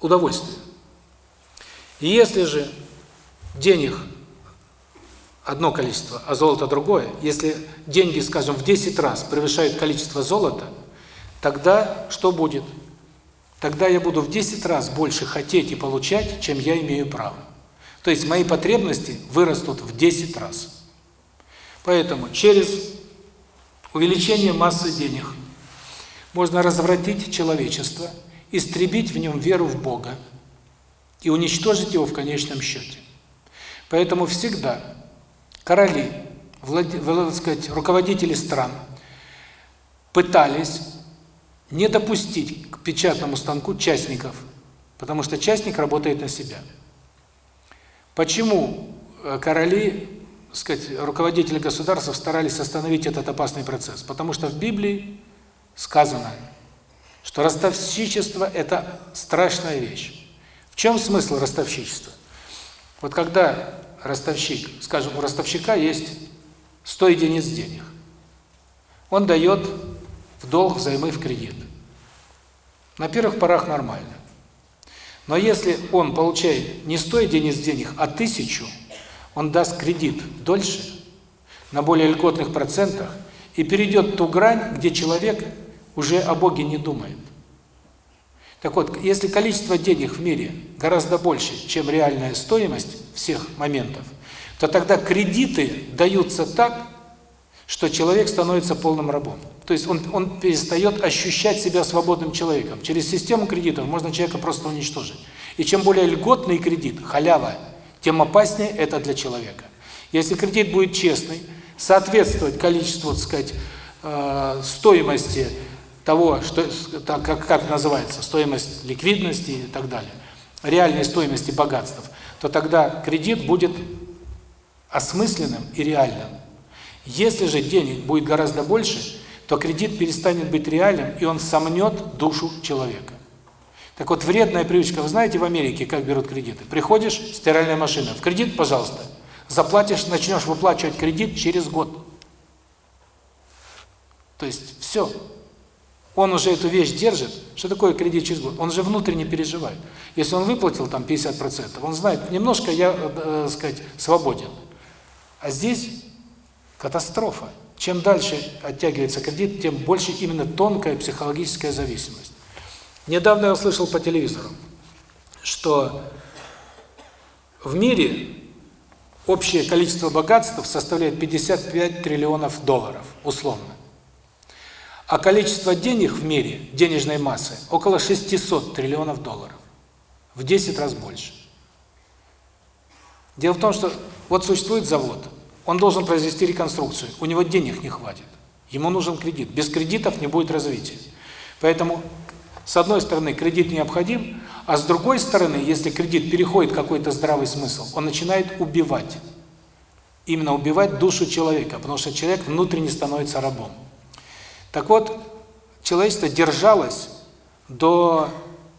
удовольствие. И если же денег одно количество, а золото другое, если деньги, скажем, в 10 раз превышают количество золота, тогда что будет? Тогда я буду в 10 раз больше хотеть и получать, чем я имею право. То есть мои потребности вырастут в 10 раз. Поэтому через увеличение массы денег можно развратить человечество, истребить в нем веру в Бога и уничтожить его в конечном счете. Поэтому всегда короли, владе, сказать, руководители стран пытались не допустить к печатному станку частников, потому что частник работает на себя. Почему э, короли, сказать, руководители государств старались остановить этот опасный процесс? Потому что в Библии сказано, что ростовщичество – это страшная вещь. В чем смысл ростовщичества? Вот когда ростовщик, скажем, у ростовщика есть 100 единиц денег, он дает в долг взаймы в кредит. На первых порах нормально. Но если он получает не 100 единиц денег, а тысячу, он даст кредит дольше, на более льготных процентах, и перейдет ту грань, где человек уже о Боге не думает. Так вот, если количество денег в мире гораздо больше, чем реальная стоимость всех моментов, то тогда кредиты даются так, что человек становится полным рабом. То есть он, он перестает ощущать себя свободным человеком. Через систему кредитов можно человека просто уничтожить. И чем более льготный кредит, халява, тем опаснее это для человека. Если кредит будет честный, соответствовать количеству, так сказать, э, стоимости того, что как, как называется, стоимость ликвидности и так далее, реальной стоимости богатств, то тогда кредит будет осмысленным и реальным. Если же денег будет гораздо больше, то кредит перестанет быть реальным, и он сомнет душу человека. Так вот, вредная привычка. Вы знаете в Америке, как берут кредиты? Приходишь, стиральная машина, в кредит, пожалуйста. Заплатишь, начнешь выплачивать кредит через год. То есть все. Он уже эту вещь держит. Что такое кредит через год? Он же внутренне переживает. Если он выплатил там 50%, он знает, немножко я, э, э, сказать, свободен. А здесь катастрофа. Чем дальше оттягивается кредит, тем больше именно тонкая психологическая зависимость. Недавно я услышал по телевизору, что в мире общее количество богатств составляет 55 триллионов долларов, условно. А количество денег в мире, денежной массы, около 600 триллионов долларов. В 10 раз больше. Дело в том, что вот существует завод, он должен произвести реконструкцию, у него денег не хватит. Ему нужен кредит. Без кредитов не будет развития. Поэтому, с одной стороны, кредит необходим, а с другой стороны, если кредит переходит какой-то здравый смысл, он начинает убивать. Именно убивать душу человека, потому что человек внутренне становится рабом. Так вот, человечество держалось до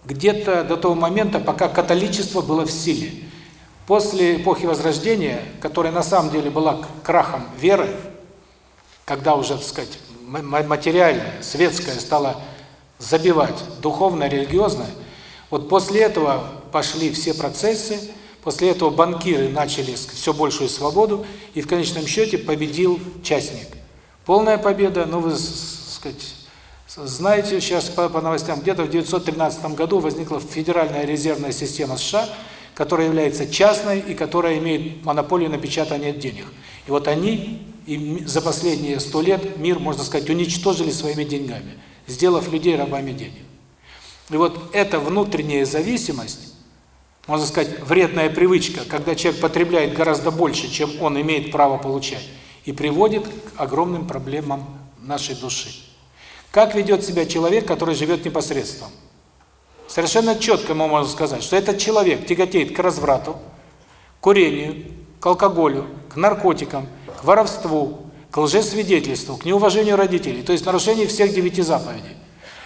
где-то до того момента, пока католичество было в силе. После эпохи Возрождения, которая на самом деле была крахом веры, когда уже, так сказать, материальное, светское стало забивать духовное, религиозное, вот после этого пошли все процессы, после этого банкиры начали все большую свободу, и в конечном счете победил частник. Полная победа, ну вы, сказать, знаете, сейчас по, по новостям, где-то в 1913 году возникла Федеральная резервная система США, которая является частной и которая имеет монополию на печатание денег. И вот они и за последние сто лет мир, можно сказать, уничтожили своими деньгами, сделав людей рабами денег. И вот эта внутренняя зависимость, можно сказать, вредная привычка, когда человек потребляет гораздо больше, чем он имеет право получать, и приводит к огромным проблемам нашей души. Как ведет себя человек, который живет непосредством? Совершенно четко мы можем сказать, что этот человек тяготеет к разврату, курению, к алкоголю, к наркотикам, к воровству, к лжесвидетельству, к неуважению родителей, то есть нарушению всех девяти заповедей.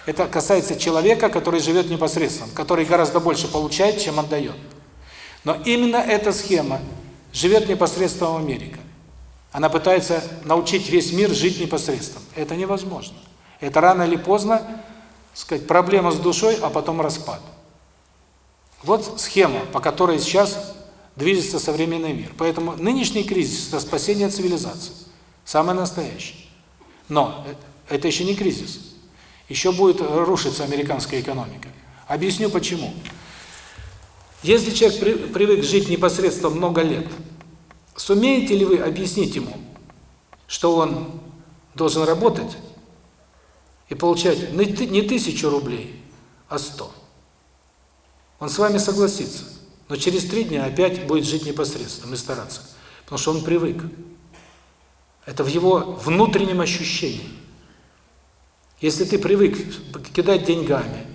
Это касается человека, который живет непосредственно, который гораздо больше получает, чем отдает. Но именно эта схема живет непосредственно в Америке. Она пытается научить весь мир жить непосредственно. Это невозможно. Это рано или поздно сказать, проблема с душой, а потом распад. Вот схема, по которой сейчас движется современный мир. Поэтому нынешний кризис – это спасение цивилизации. Самое настоящее. Но это еще не кризис. Еще будет рушиться американская экономика. Объясню почему. Если человек при, привык жить непосредственно много лет, сумеете ли вы объяснить ему, что он должен работать и получать не тысячу рублей, а сто? Он с вами согласится, но через три дня опять будет жить непосредственно и стараться, потому что он привык. Это в его внутреннем ощущении. Если ты привык кидать деньгами,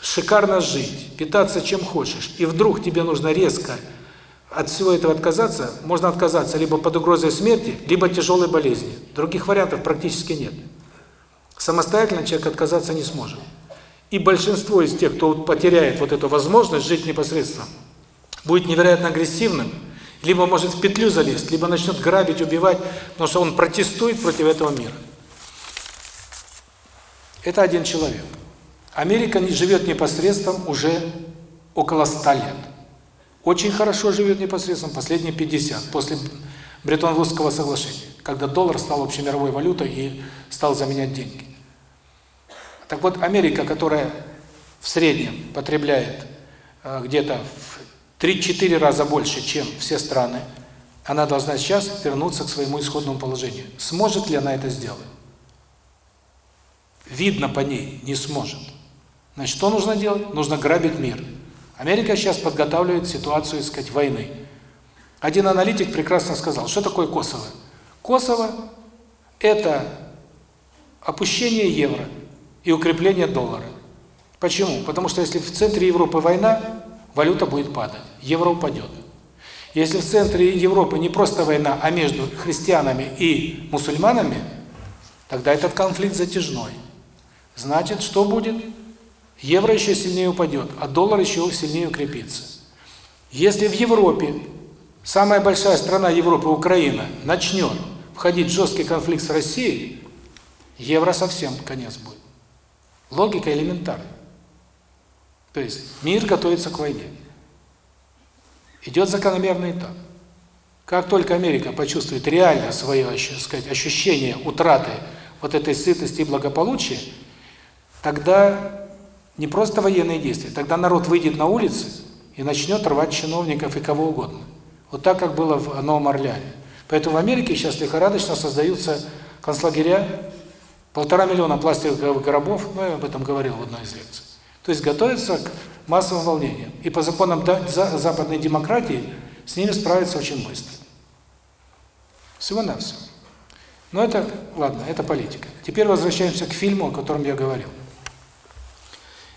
шикарно жить, питаться чем хочешь, и вдруг тебе нужно резко от всего этого отказаться, можно отказаться либо под угрозой смерти, либо тяжелой болезни. Других вариантов практически нет. Самостоятельно человек отказаться не сможет. И большинство из тех, кто потеряет вот эту возможность жить непосредственно, будет невероятно агрессивным, либо может в петлю залезть, либо начнет грабить, убивать, потому что он протестует против этого мира. Это один человек. Америка живет непосредственно уже около 100 лет. Очень хорошо живет непосредственно последние 50, после Бреттон-Вудского соглашения, когда доллар стал общемировой валютой и стал заменять деньги. Так вот, Америка, которая в среднем потребляет э, где-то в 3-4 раза больше, чем все страны, она должна сейчас вернуться к своему исходному положению. Сможет ли она это сделать? Видно по ней, не сможет. Значит, что нужно делать? Нужно грабить мир. Америка сейчас подготавливает ситуацию, так сказать, войны. Один аналитик прекрасно сказал, что такое Косово? Косово – это опущение евро и укрепление доллара. Почему? Потому что если в центре Европы война, валюта будет падать, евро упадет. Если в центре Европы не просто война, а между христианами и мусульманами, тогда этот конфликт затяжной. Значит, что будет? Евро еще сильнее упадет, а доллар еще сильнее укрепится. Если в Европе самая большая страна Европы, Украина, начнет входить в жесткий конфликт с Россией, евро совсем конец будет. Логика элементарна. То есть мир готовится к войне. Идет закономерный этап. Как только Америка почувствует реально свое, сказать, ощущение утраты вот этой сытости и благополучия, тогда не просто военные действия, тогда народ выйдет на улицы и начнет рвать чиновников и кого угодно. Вот так, как было в Новом Орлеане. Поэтому в Америке сейчас лихорадочно создаются концлагеря, полтора миллиона пластиковых гробов, ну, я об этом говорил в одной из лекций. То есть готовятся к массовым волнениям. И по законам западной демократии с ними справиться очень быстро. Всего-навсего. Но это, ладно, это политика. Теперь возвращаемся к фильму, о котором я говорил.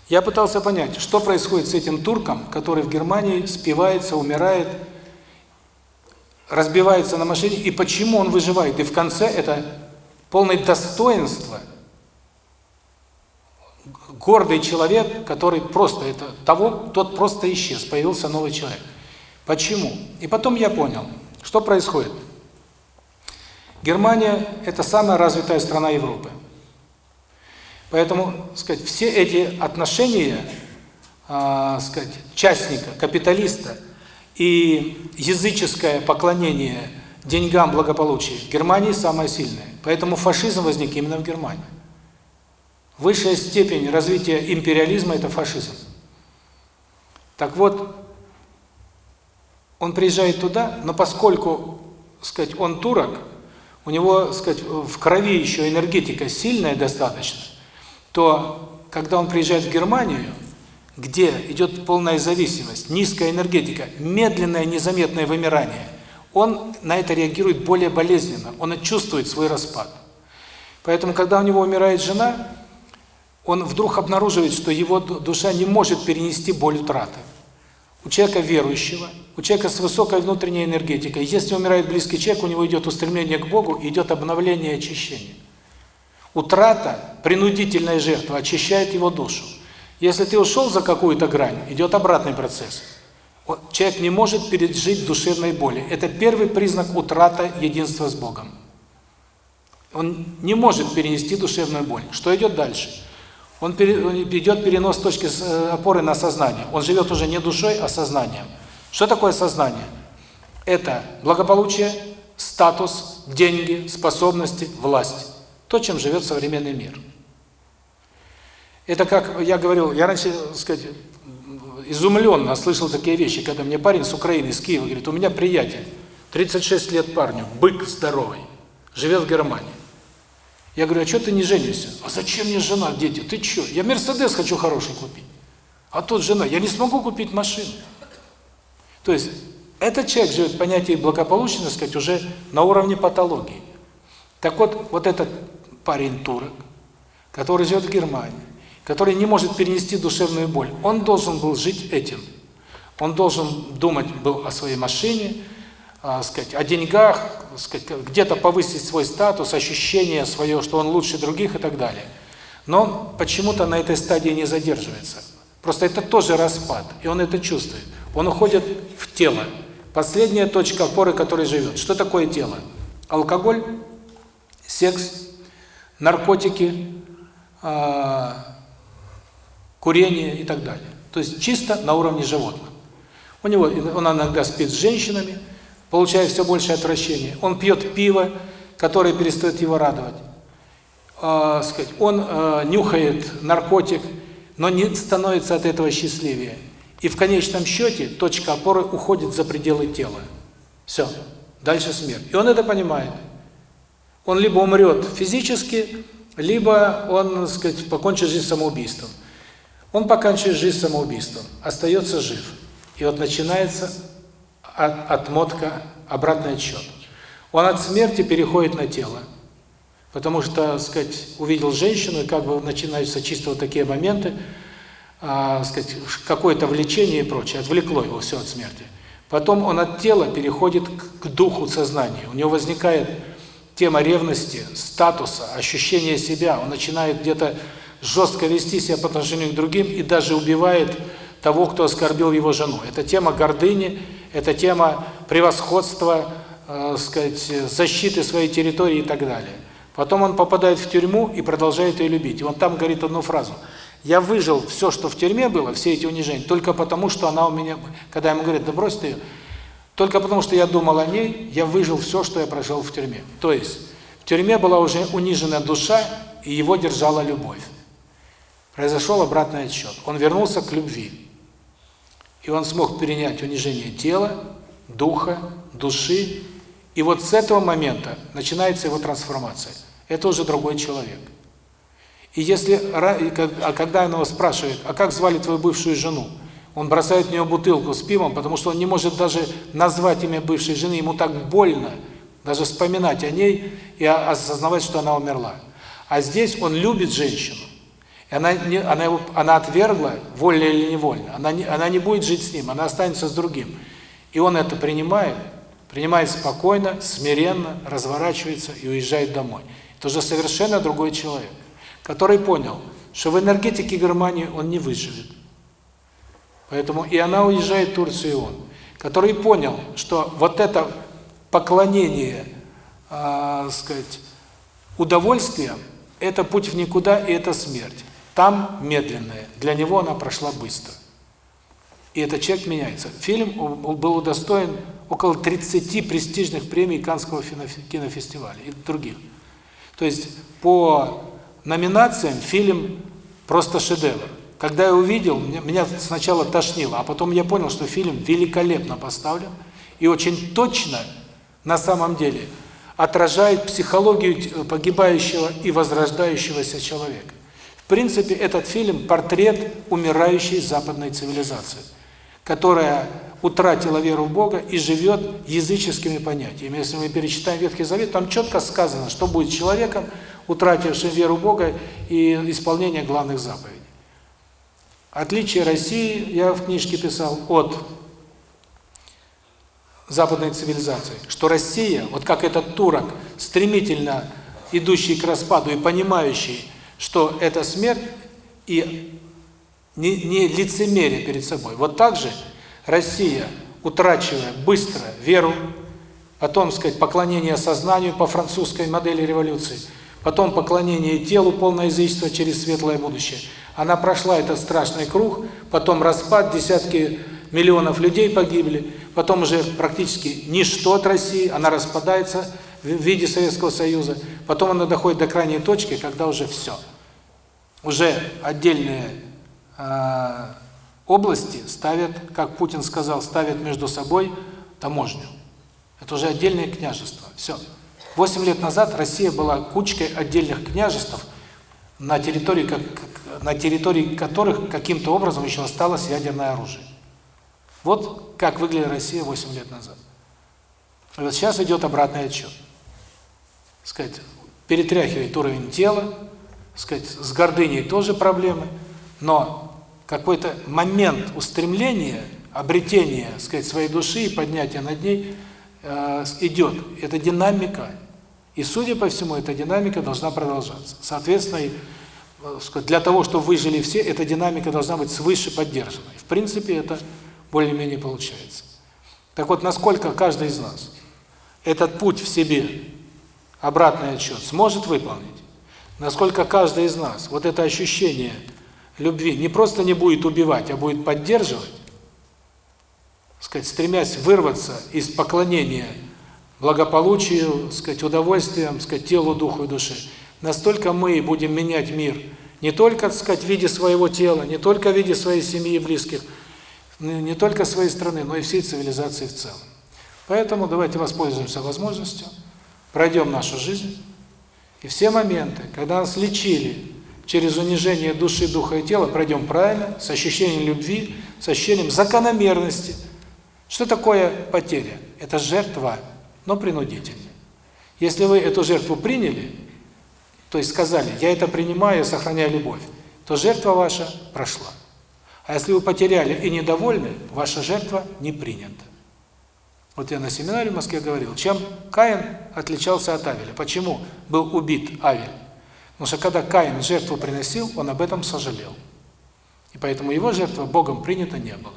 Я пытался понять, что происходит с этим турком, который в Германии спивается, умирает, разбивается на машине, и почему он выживает. И в конце это полное достоинство, гордый человек, который просто, это того, тот просто исчез, появился новый человек. Почему? И потом я понял, что происходит. Германия – это самая развитая страна Европы. Поэтому, сказать, все эти отношения, э, сказать, частника, капиталиста и языческое поклонение деньгам, благополучию в Германии самое сильное. Поэтому фашизм возник именно в Германии. Высшая степень развития империализма – это фашизм. Так вот, он приезжает туда, но поскольку, сказать, он турок, у него, сказать, в крови еще энергетика сильная достаточно, то когда он приезжает в Германию, где идет полная зависимость, низкая энергетика, медленное незаметное вымирание, он на это реагирует более болезненно, он чувствует свой распад. Поэтому, когда у него умирает жена, он вдруг обнаруживает, что его душа не может перенести боль утраты. У человека верующего, у человека с высокой внутренней энергетикой, если умирает близкий человек, у него идет устремление к Богу, идет обновление и очищение. Утрата, принудительная жертва очищает его душу. Если ты ушел за какую-то грань, идет обратный процесс. Человек не может пережить душевной боли. Это первый признак утраты единства с Богом. Он не может перенести душевную боль. Что идет дальше? Он идет перенос точки э, опоры на сознание. Он живет уже не душой, а сознанием. Что такое сознание? Это благополучие, статус, деньги, способности, власть то, чем живет современный мир. Это как я говорил, я раньше, так сказать, изумленно слышал такие вещи, когда мне парень с Украины, из Киева, говорит, у меня приятель, 36 лет парню, бык здоровый, живет в Германии. Я говорю, а что ты не женишься? А зачем мне жена, дети? Ты что? Я Мерседес хочу хороший купить. А тут жена, я не смогу купить машину. То есть, этот человек живет в понятии благополучия, сказать, уже на уровне патологии. Так вот, вот этот парень турок, который живет в Германии, который не может перенести душевную боль, он должен был жить этим. Он должен думать был о своей машине, а, сказать, о деньгах, сказать, где-то повысить свой статус, ощущение свое, что он лучше других и так далее. Но почему-то на этой стадии не задерживается. Просто это тоже распад, и он это чувствует. Он уходит в тело. Последняя точка опоры, которой живет. Что такое тело? Алкоголь, секс, наркотики, э, курение и так далее. То есть чисто на уровне животных. У него он иногда спит с женщинами, получая все больше отвращения. Он пьет пиво, которое перестает его радовать. Э, сказать, он э, нюхает наркотик, но не становится от этого счастливее. И в конечном счете точка опоры уходит за пределы тела. Все. Дальше смерть. И он это понимает. Он либо умрет физически, либо он, так сказать, покончит жизнь самоубийством. Он покончит жизнь самоубийством, остается жив. И вот начинается от, отмотка, обратный отсчет. Он от смерти переходит на тело. Потому что, так сказать, увидел женщину, и как бы начинаются чисто вот такие моменты, а, сказать, какое-то влечение и прочее, отвлекло его все от смерти. Потом он от тела переходит к духу сознания. У него возникает тема ревности, статуса, ощущения себя. Он начинает где-то жестко вести себя по отношению к другим и даже убивает того, кто оскорбил его жену. Это тема гордыни, это тема превосходства, э, сказать, защиты своей территории и так далее. Потом он попадает в тюрьму и продолжает ее любить. И он там говорит одну фразу. «Я выжил все, что в тюрьме было, все эти унижения, только потому, что она у меня...» Когда ему говорят, да брось ты ее, только потому, что я думал о ней, я выжил все, что я прожил в тюрьме. То есть, в тюрьме была уже унижена душа, и его держала любовь. Произошел обратный отсчет. Он вернулся к любви. И он смог перенять унижение тела, духа, души. И вот с этого момента начинается его трансформация. Это уже другой человек. И если, а когда он его спрашивает, а как звали твою бывшую жену? Он бросает в нее бутылку с пивом, потому что он не может даже назвать имя бывшей жены, ему так больно даже вспоминать о ней и осознавать, что она умерла. А здесь он любит женщину. Она не она его она отвергла, вольно или невольно. Она не она не будет жить с ним, она останется с другим. И он это принимает, принимает спокойно, смиренно, разворачивается и уезжает домой. Это уже совершенно другой человек, который понял, что в энергетике Германии он не выживет. Поэтому и она уезжает в Турцию, и он, который понял, что вот это поклонение, э, сказать, удовольствием – это путь в никуда, и это смерть. Там медленная, для него она прошла быстро. И этот человек меняется. Фильм был удостоен около 30 престижных премий Каннского кинофестиваля и других. То есть по номинациям фильм просто шедевр. Когда я увидел, меня сначала тошнило, а потом я понял, что фильм великолепно поставлен и очень точно, на самом деле, отражает психологию погибающего и возрождающегося человека. В принципе, этот фильм – портрет умирающей западной цивилизации, которая утратила веру в Бога и живет языческими понятиями. Если мы перечитаем Ветхий Завет, там четко сказано, что будет человеком, утратившим веру в Бога и исполнение главных заповедей. Отличие России, я в книжке писал, от западной цивилизации, что Россия, вот как этот турок, стремительно идущий к распаду и понимающий, что это смерть и не, не лицемерие перед собой. Вот так же Россия, утрачивая быстро веру, потом, сказать, поклонение сознанию по французской модели революции, потом поклонение телу, полное язычество через светлое будущее – она прошла этот страшный круг, потом распад, десятки миллионов людей погибли, потом уже практически ничто от России, она распадается в виде Советского Союза, потом она доходит до крайней точки, когда уже все. Уже отдельные э, области ставят, как Путин сказал, ставят между собой таможню. Это уже отдельное княжество. Все. Восемь лет назад Россия была кучкой отдельных княжеств, на территории, как, на территории которых каким-то образом еще осталось ядерное оружие. Вот как выглядела Россия 8 лет назад. Вот сейчас идет обратный отчет. Сказать, перетряхивает уровень тела, сказать, с гордыней тоже проблемы, но какой-то момент устремления, обретения, сказать, своей души и поднятия над ней э, идет. Это динамика. И, судя по всему, эта динамика должна продолжаться. Соответственно, э, для того, чтобы выжили все, эта динамика должна быть свыше поддержана. В принципе, это более-менее получается. Так вот, насколько каждый из нас этот путь в себе, обратный отсчет, сможет выполнить, насколько каждый из нас вот это ощущение любви не просто не будет убивать, а будет поддерживать, сказать, стремясь вырваться из поклонения благополучию, сказать, удовольствием, сказать, телу, духу и душе, настолько мы будем менять мир не только, сказать, в виде своего тела, не только в виде своей семьи и близких, не только своей страны, но и всей цивилизации в целом. Поэтому давайте воспользуемся возможностью, пройдем нашу жизнь, и все моменты, когда нас лечили через унижение души, духа и тела, пройдем правильно, с ощущением любви, с ощущением закономерности. Что такое потеря? Это жертва, но принудительная. Если вы эту жертву приняли, то есть сказали, я это принимаю, сохраняю любовь, то жертва ваша прошла. А если вы потеряли и недовольны, ваша жертва не принята. Вот я на семинаре в Москве говорил, чем Каин отличался от Авеля. Почему был убит Авель? Потому что когда Каин жертву приносил, он об этом сожалел. И поэтому его жертва Богом принята не была.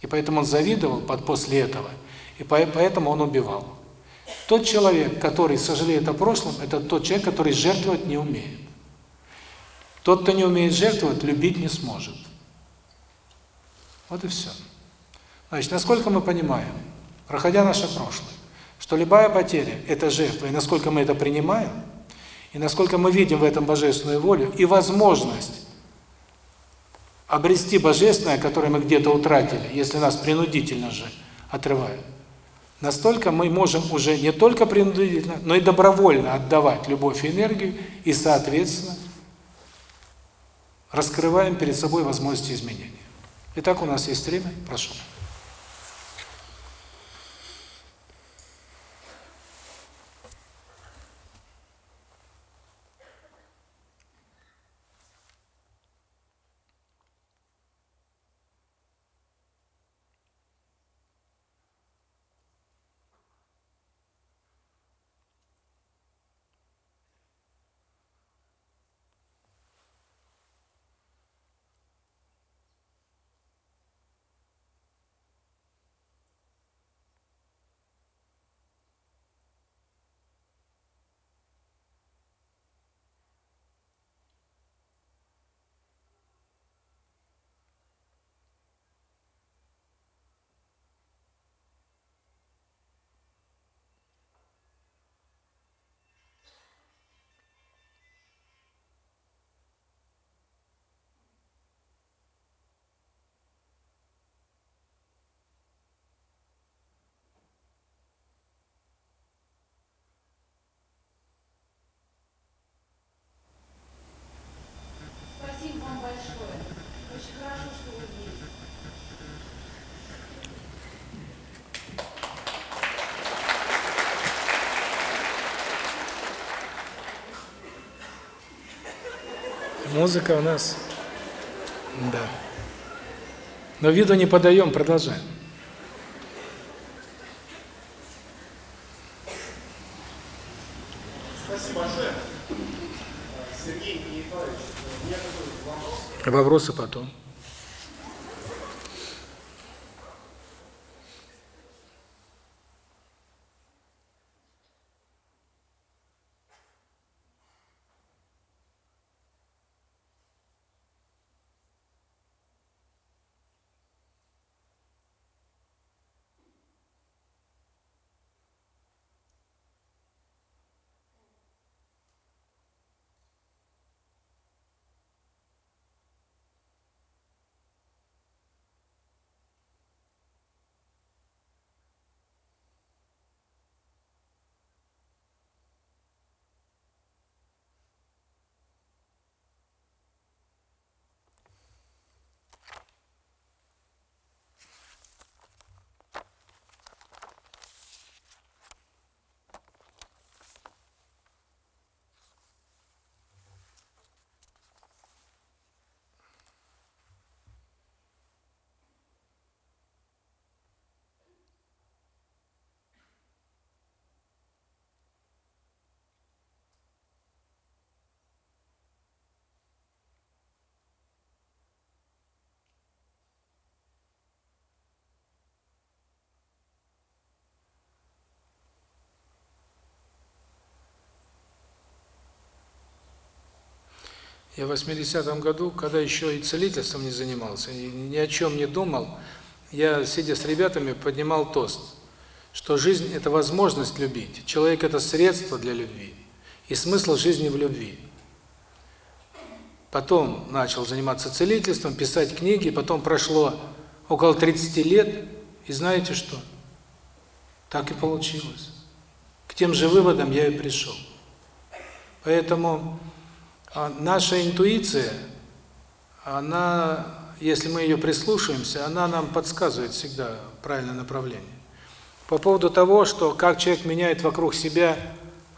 И поэтому он завидовал под после этого, и поэтому он убивал. Тот человек, который сожалеет о прошлом, это тот человек, который жертвовать не умеет. Тот, кто не умеет жертвовать, любить не сможет. Вот и все. Значит, насколько мы понимаем, проходя наше прошлое, что любая потеря – это жертва, и насколько мы это принимаем, и насколько мы видим в этом божественную волю и возможность обрести божественное, которое мы где-то утратили, если нас принудительно же отрывают, настолько мы можем уже не только принудительно, но и добровольно отдавать любовь и энергию, и, соответственно, раскрываем перед собой возможности изменения. Итак, у нас есть время. Прошу. Музыка у нас, да. Но виду не подаем, продолжаем. Спасибо большое. Сергей Николаевич, у меня такой вопрос. Вопросы потом. Я в 80-м году, когда еще и целительством не занимался, ни о чем не думал, я, сидя с ребятами, поднимал тост, что жизнь – это возможность любить, человек – это средство для любви, и смысл жизни в любви. Потом начал заниматься целительством, писать книги, потом прошло около 30 лет, и знаете что? Так и получилось. К тем же выводам я и пришел. Поэтому наша интуиция, она, если мы ее прислушаемся, она нам подсказывает всегда правильное направление. По поводу того, что как человек меняет вокруг себя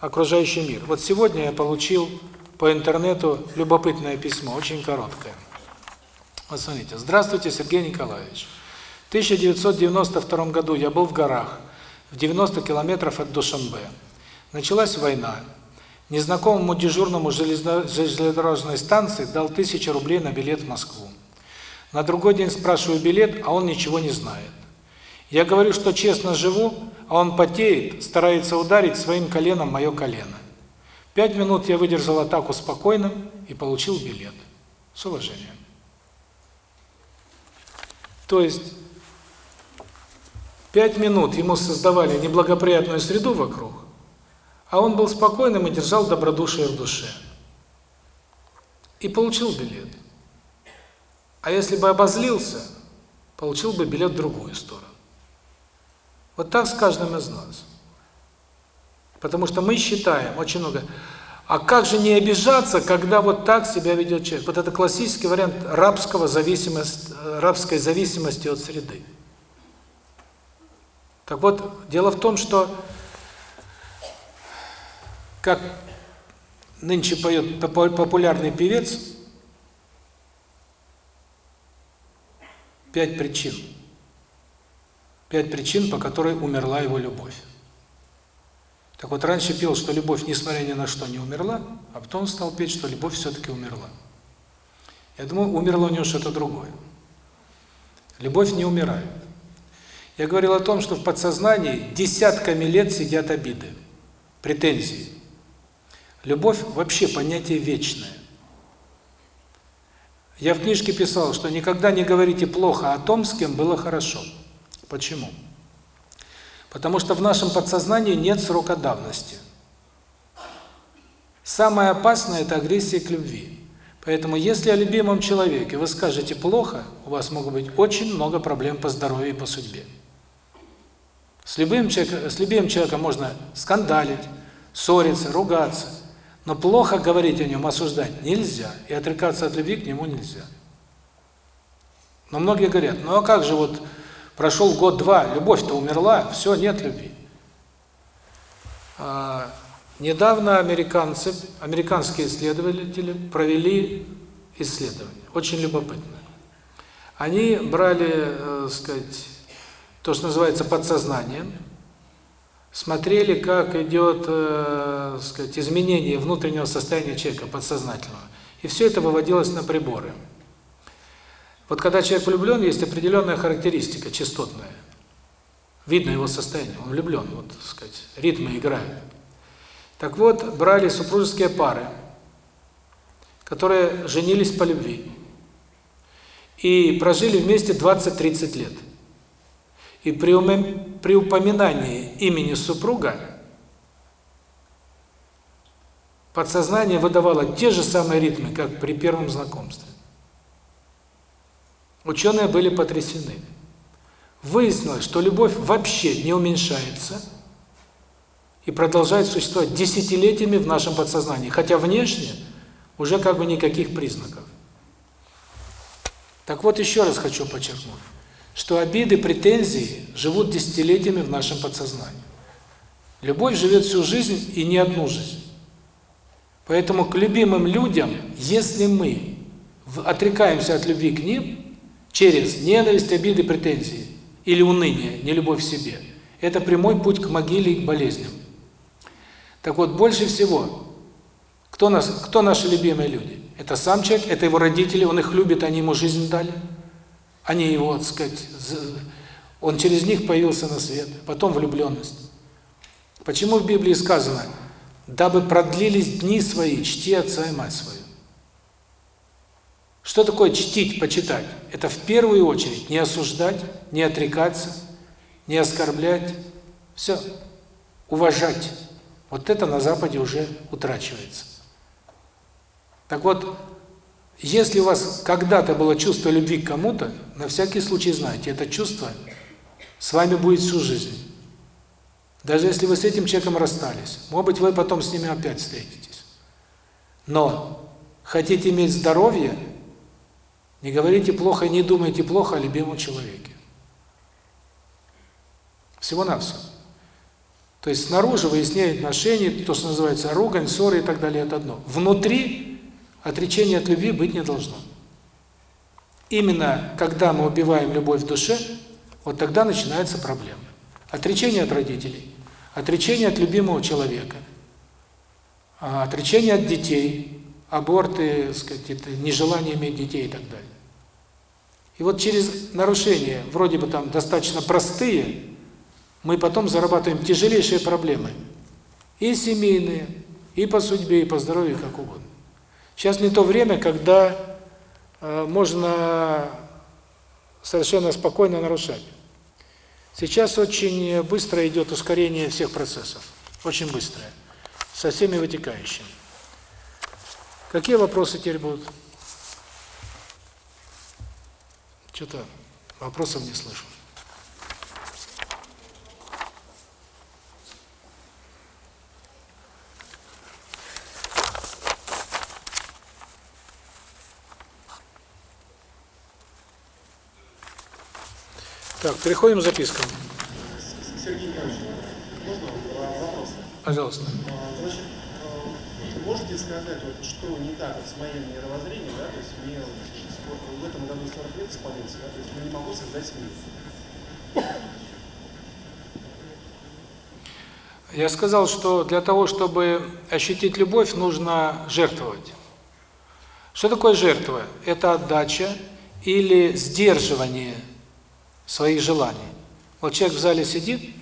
окружающий мир. Вот сегодня я получил по интернету любопытное письмо, очень короткое. Вот смотрите. Здравствуйте, Сергей Николаевич. В 1992 году я был в горах, в 90 километров от Душанбе. Началась война. Незнакомому дежурному железнодорожной станции дал тысячу рублей на билет в Москву. На другой день спрашиваю билет, а он ничего не знает. Я говорю, что честно живу, а он потеет, старается ударить своим коленом мое колено. Пять минут я выдержал атаку спокойным и получил билет. С уважением. То есть, пять минут ему создавали неблагоприятную среду вокруг, а он был спокойным и держал добродушие в душе. И получил билет. А если бы обозлился, получил бы билет в другую сторону. Вот так с каждым из нас. Потому что мы считаем очень много. А как же не обижаться, когда вот так себя ведет человек? Вот это классический вариант рабского зависимости, рабской зависимости от среды. Так вот, дело в том, что как нынче поет популярный певец, пять причин. Пять причин, по которой умерла его любовь. Так вот, раньше пел, что любовь, несмотря ни на что, не умерла, а потом стал петь, что любовь все-таки умерла. Я думаю, умерло у него что-то другое. Любовь не умирает. Я говорил о том, что в подсознании десятками лет сидят обиды, претензии. Любовь вообще понятие вечное. Я в книжке писал, что никогда не говорите плохо о том, с кем было хорошо. Почему? Потому что в нашем подсознании нет срока давности. Самое опасное – это агрессия к любви. Поэтому если о любимом человеке вы скажете плохо, у вас могут быть очень много проблем по здоровью и по судьбе. С любым человеком, с любым человеком можно скандалить, ссориться, ругаться – но плохо говорить о нем, осуждать нельзя, и отрекаться от любви к нему нельзя. Но многие говорят, ну а как же вот прошел год-два, любовь-то умерла, все, нет любви. А, недавно американцы, американские исследователи провели исследование, очень любопытное. Они брали, э, сказать, то, что называется подсознанием, смотрели, как идет, э, сказать, изменение внутреннего состояния человека, подсознательного. И все это выводилось на приборы. Вот когда человек влюблен, есть определенная характеристика частотная. Видно его состояние, он влюблен, вот, сказать, ритмы играют. Так вот, брали супружеские пары, которые женились по любви. И прожили вместе 20-30 лет. И при, упоминании имени супруга подсознание выдавало те же самые ритмы, как при первом знакомстве. Ученые были потрясены. Выяснилось, что любовь вообще не уменьшается и продолжает существовать десятилетиями в нашем подсознании, хотя внешне уже как бы никаких признаков. Так вот, еще раз хочу подчеркнуть что обиды, претензии живут десятилетиями в нашем подсознании. Любовь живет всю жизнь и не одну жизнь. Поэтому к любимым людям, если мы отрекаемся от любви к ним через ненависть, обиды, претензии или уныние, не любовь к себе, это прямой путь к могиле и к болезням. Так вот, больше всего, кто, нас, кто наши любимые люди? Это сам человек, это его родители, он их любит, они ему жизнь дали – они его, так сказать, он через них появился на свет, потом влюбленность. Почему в Библии сказано, дабы продлились дни свои, чти отца и мать свою? Что такое чтить, почитать? Это в первую очередь не осуждать, не отрекаться, не оскорблять. Все. Уважать. Вот это на Западе уже утрачивается. Так вот, если у вас когда-то было чувство любви к кому-то, на всякий случай знайте, это чувство с вами будет всю жизнь. Даже если вы с этим человеком расстались, может быть, вы потом с ними опять встретитесь. Но хотите иметь здоровье, не говорите плохо, не думайте плохо о любимом человеке. Всего-навсего. То есть снаружи выяснять отношения, то, что называется ругань, ссоры и так далее, это одно. Внутри отречения от любви быть не должно. Именно когда мы убиваем любовь в душе, вот тогда начинаются проблемы. Отречение от родителей, отречение от любимого человека, а, отречение от детей, аборты, сказать, это нежелание иметь детей и так далее. И вот через нарушения, вроде бы там достаточно простые, мы потом зарабатываем тяжелейшие проблемы. И семейные, и по судьбе, и по здоровью, как угодно. Сейчас не то время, когда э, можно совершенно спокойно нарушать. Сейчас очень быстро идет ускорение всех процессов. Очень быстрое. Со всеми вытекающими. Какие вопросы теперь будут? Что-то вопросов не слышу. Так, переходим к запискам. Сергей Николаевич, можно вопрос? Пожалуйста. А, Значит, а, можете сказать, вот, что не так вот с моим мировоззрением, да, то есть мне в этом году 40 лет исполнится, да, то есть я не могу создать семью. Я сказал, что для того, чтобы ощутить любовь, нужно жертвовать. Что такое жертва? Это отдача или сдерживание своих желаний. Вот человек в зале сидит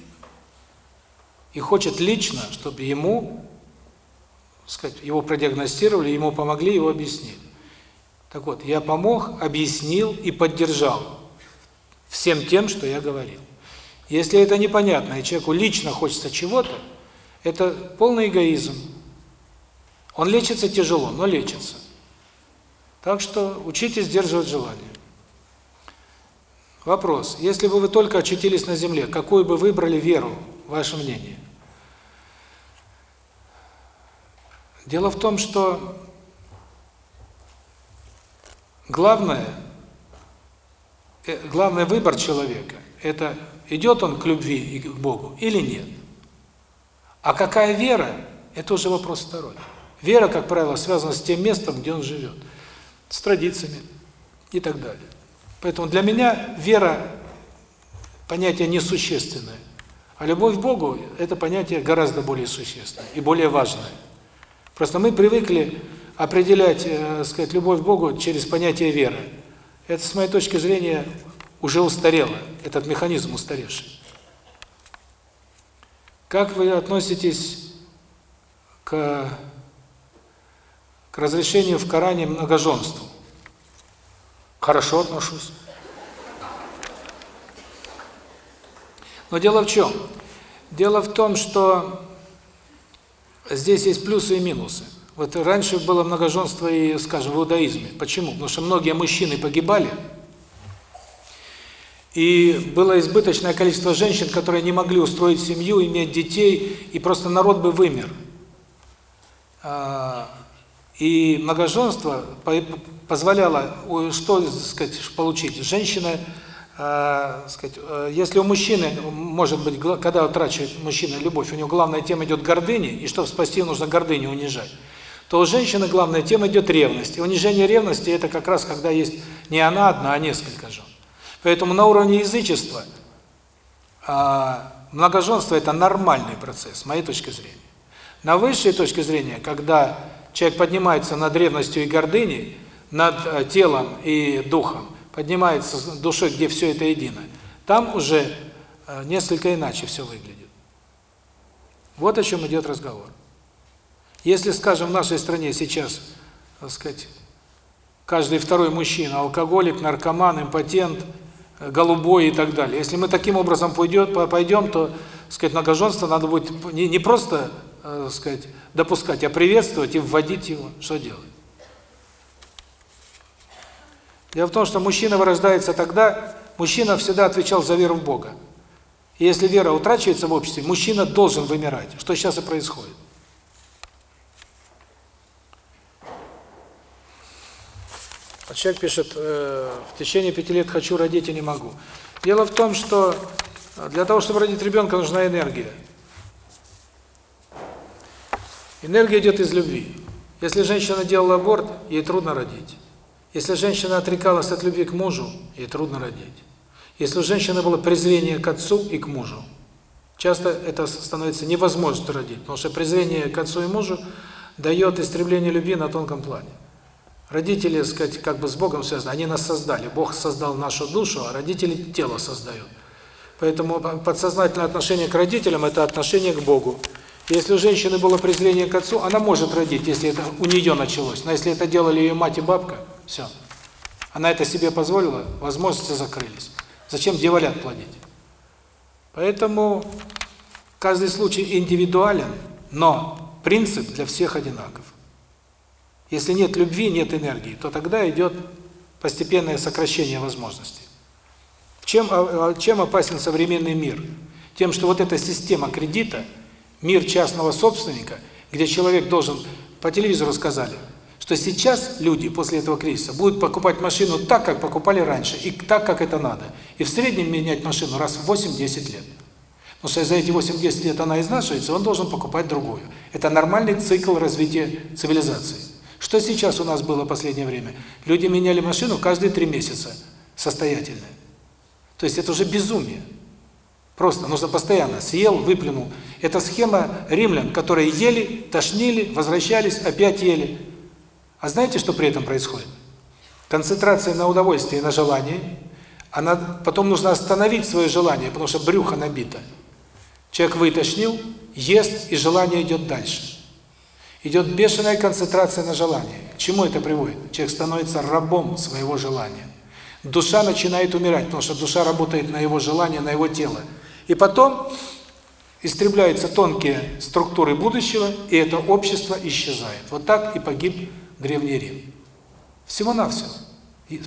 и хочет лично, чтобы ему, сказать, его продиагностировали, ему помогли, его объяснили. Так вот, я помог, объяснил и поддержал всем тем, что я говорил. Если это непонятно, и человеку лично хочется чего-то, это полный эгоизм. Он лечится тяжело, но лечится. Так что учитесь сдерживать желание. Вопрос. Если бы вы только очутились на земле, какую бы выбрали веру, ваше мнение? Дело в том, что главное, э, главный выбор человека – это идет он к любви и к Богу или нет. А какая вера – это уже вопрос второй. Вера, как правило, связана с тем местом, где он живет, с традициями и так далее. Поэтому для меня вера – понятие несущественное, а любовь к Богу – это понятие гораздо более существенное и более важное. Просто мы привыкли определять, э, сказать, любовь к Богу через понятие веры. Это, с моей точки зрения, уже устарело, этот механизм устаревший. Как вы относитесь к, к разрешению в Коране многоженству? Хорошо отношусь. Но дело в чем? Дело в том, что здесь есть плюсы и минусы. Вот раньше было многоженство и, скажем, в иудаизме. Почему? Потому что многие мужчины погибали, и было избыточное количество женщин, которые не могли устроить семью, иметь детей, и просто народ бы вымер. А, и многоженство позволяло, что сказать, получить? Женщина, э, сказать, э, если у мужчины, может быть, когда утрачивает мужчина любовь, у него главная тема идет гордыни, и чтобы спасти, нужно гордыню унижать, то у женщины главная тема идет ревность. И унижение ревности – это как раз когда есть не она одна, а несколько жен. Поэтому на уровне язычества э, многоженство – это нормальный процесс, с моей точки зрения. На высшей точке зрения, когда человек поднимается над древностью и гордыней, над э, телом и духом, поднимается душой, где все это едино, там уже э, несколько иначе все выглядит. Вот о чем идет разговор. Если, скажем, в нашей стране сейчас, так сказать, каждый второй мужчина алкоголик, наркоман, импотент, голубой и так далее. Если мы таким образом пойдем, пойдем, то, сказать, многоженство надо будет не, не просто, э, сказать, допускать, а приветствовать и вводить его. Что делать? Дело в том, что мужчина вырождается тогда, мужчина всегда отвечал за веру в Бога. И если вера утрачивается в обществе, мужчина должен вымирать, что сейчас и происходит. А человек пишет, э, в течение пяти лет хочу родить и не могу. Дело в том, что для того, чтобы родить ребенка, нужна энергия. Энергия идет из любви. Если женщина делала аборт, ей трудно родить. Если женщина отрекалась от любви к мужу, ей трудно родить. Если у женщины было презрение к отцу и к мужу, часто это становится невозможно родить, потому что презрение к отцу и мужу дает истребление любви на тонком плане. Родители, сказать, как бы с Богом связаны, они нас создали. Бог создал нашу душу, а родители тело создают. Поэтому подсознательное отношение к родителям – это отношение к Богу. Если у женщины было презрение к отцу, она может родить, если это у нее началось. Но если это делали ее мать и бабка, все. Она это себе позволила, возможности закрылись. Зачем девалят плодить? Поэтому каждый случай индивидуален, но принцип для всех одинаков. Если нет любви, нет энергии, то тогда идет постепенное сокращение возможностей. Чем, а, а, чем опасен современный мир? Тем, что вот эта система кредита, мир частного собственника, где человек должен, по телевизору сказали, что сейчас люди после этого кризиса будут покупать машину так, как покупали раньше, и так, как это надо. И в среднем менять машину раз в 8-10 лет. Потому что за эти 8-10 лет она изнашивается, он должен покупать другую. Это нормальный цикл развития цивилизации. Что сейчас у нас было в последнее время? Люди меняли машину каждые три месяца, состоятельные. То есть это уже безумие. Просто нужно постоянно съел, выплюнул. Это схема римлян, которые ели, тошнили, возвращались, опять ели. А знаете, что при этом происходит? Концентрация на удовольствии, на желании. Она, потом нужно остановить свое желание, потому что брюхо набито. Человек вытошнил, ест, и желание идет дальше. Идет бешеная концентрация на желании. К чему это приводит? Человек становится рабом своего желания. Душа начинает умирать, потому что душа работает на его желание, на его тело. И потом истребляются тонкие структуры будущего, и это общество исчезает. Вот так и погиб Древний Рим. Всего-навсего.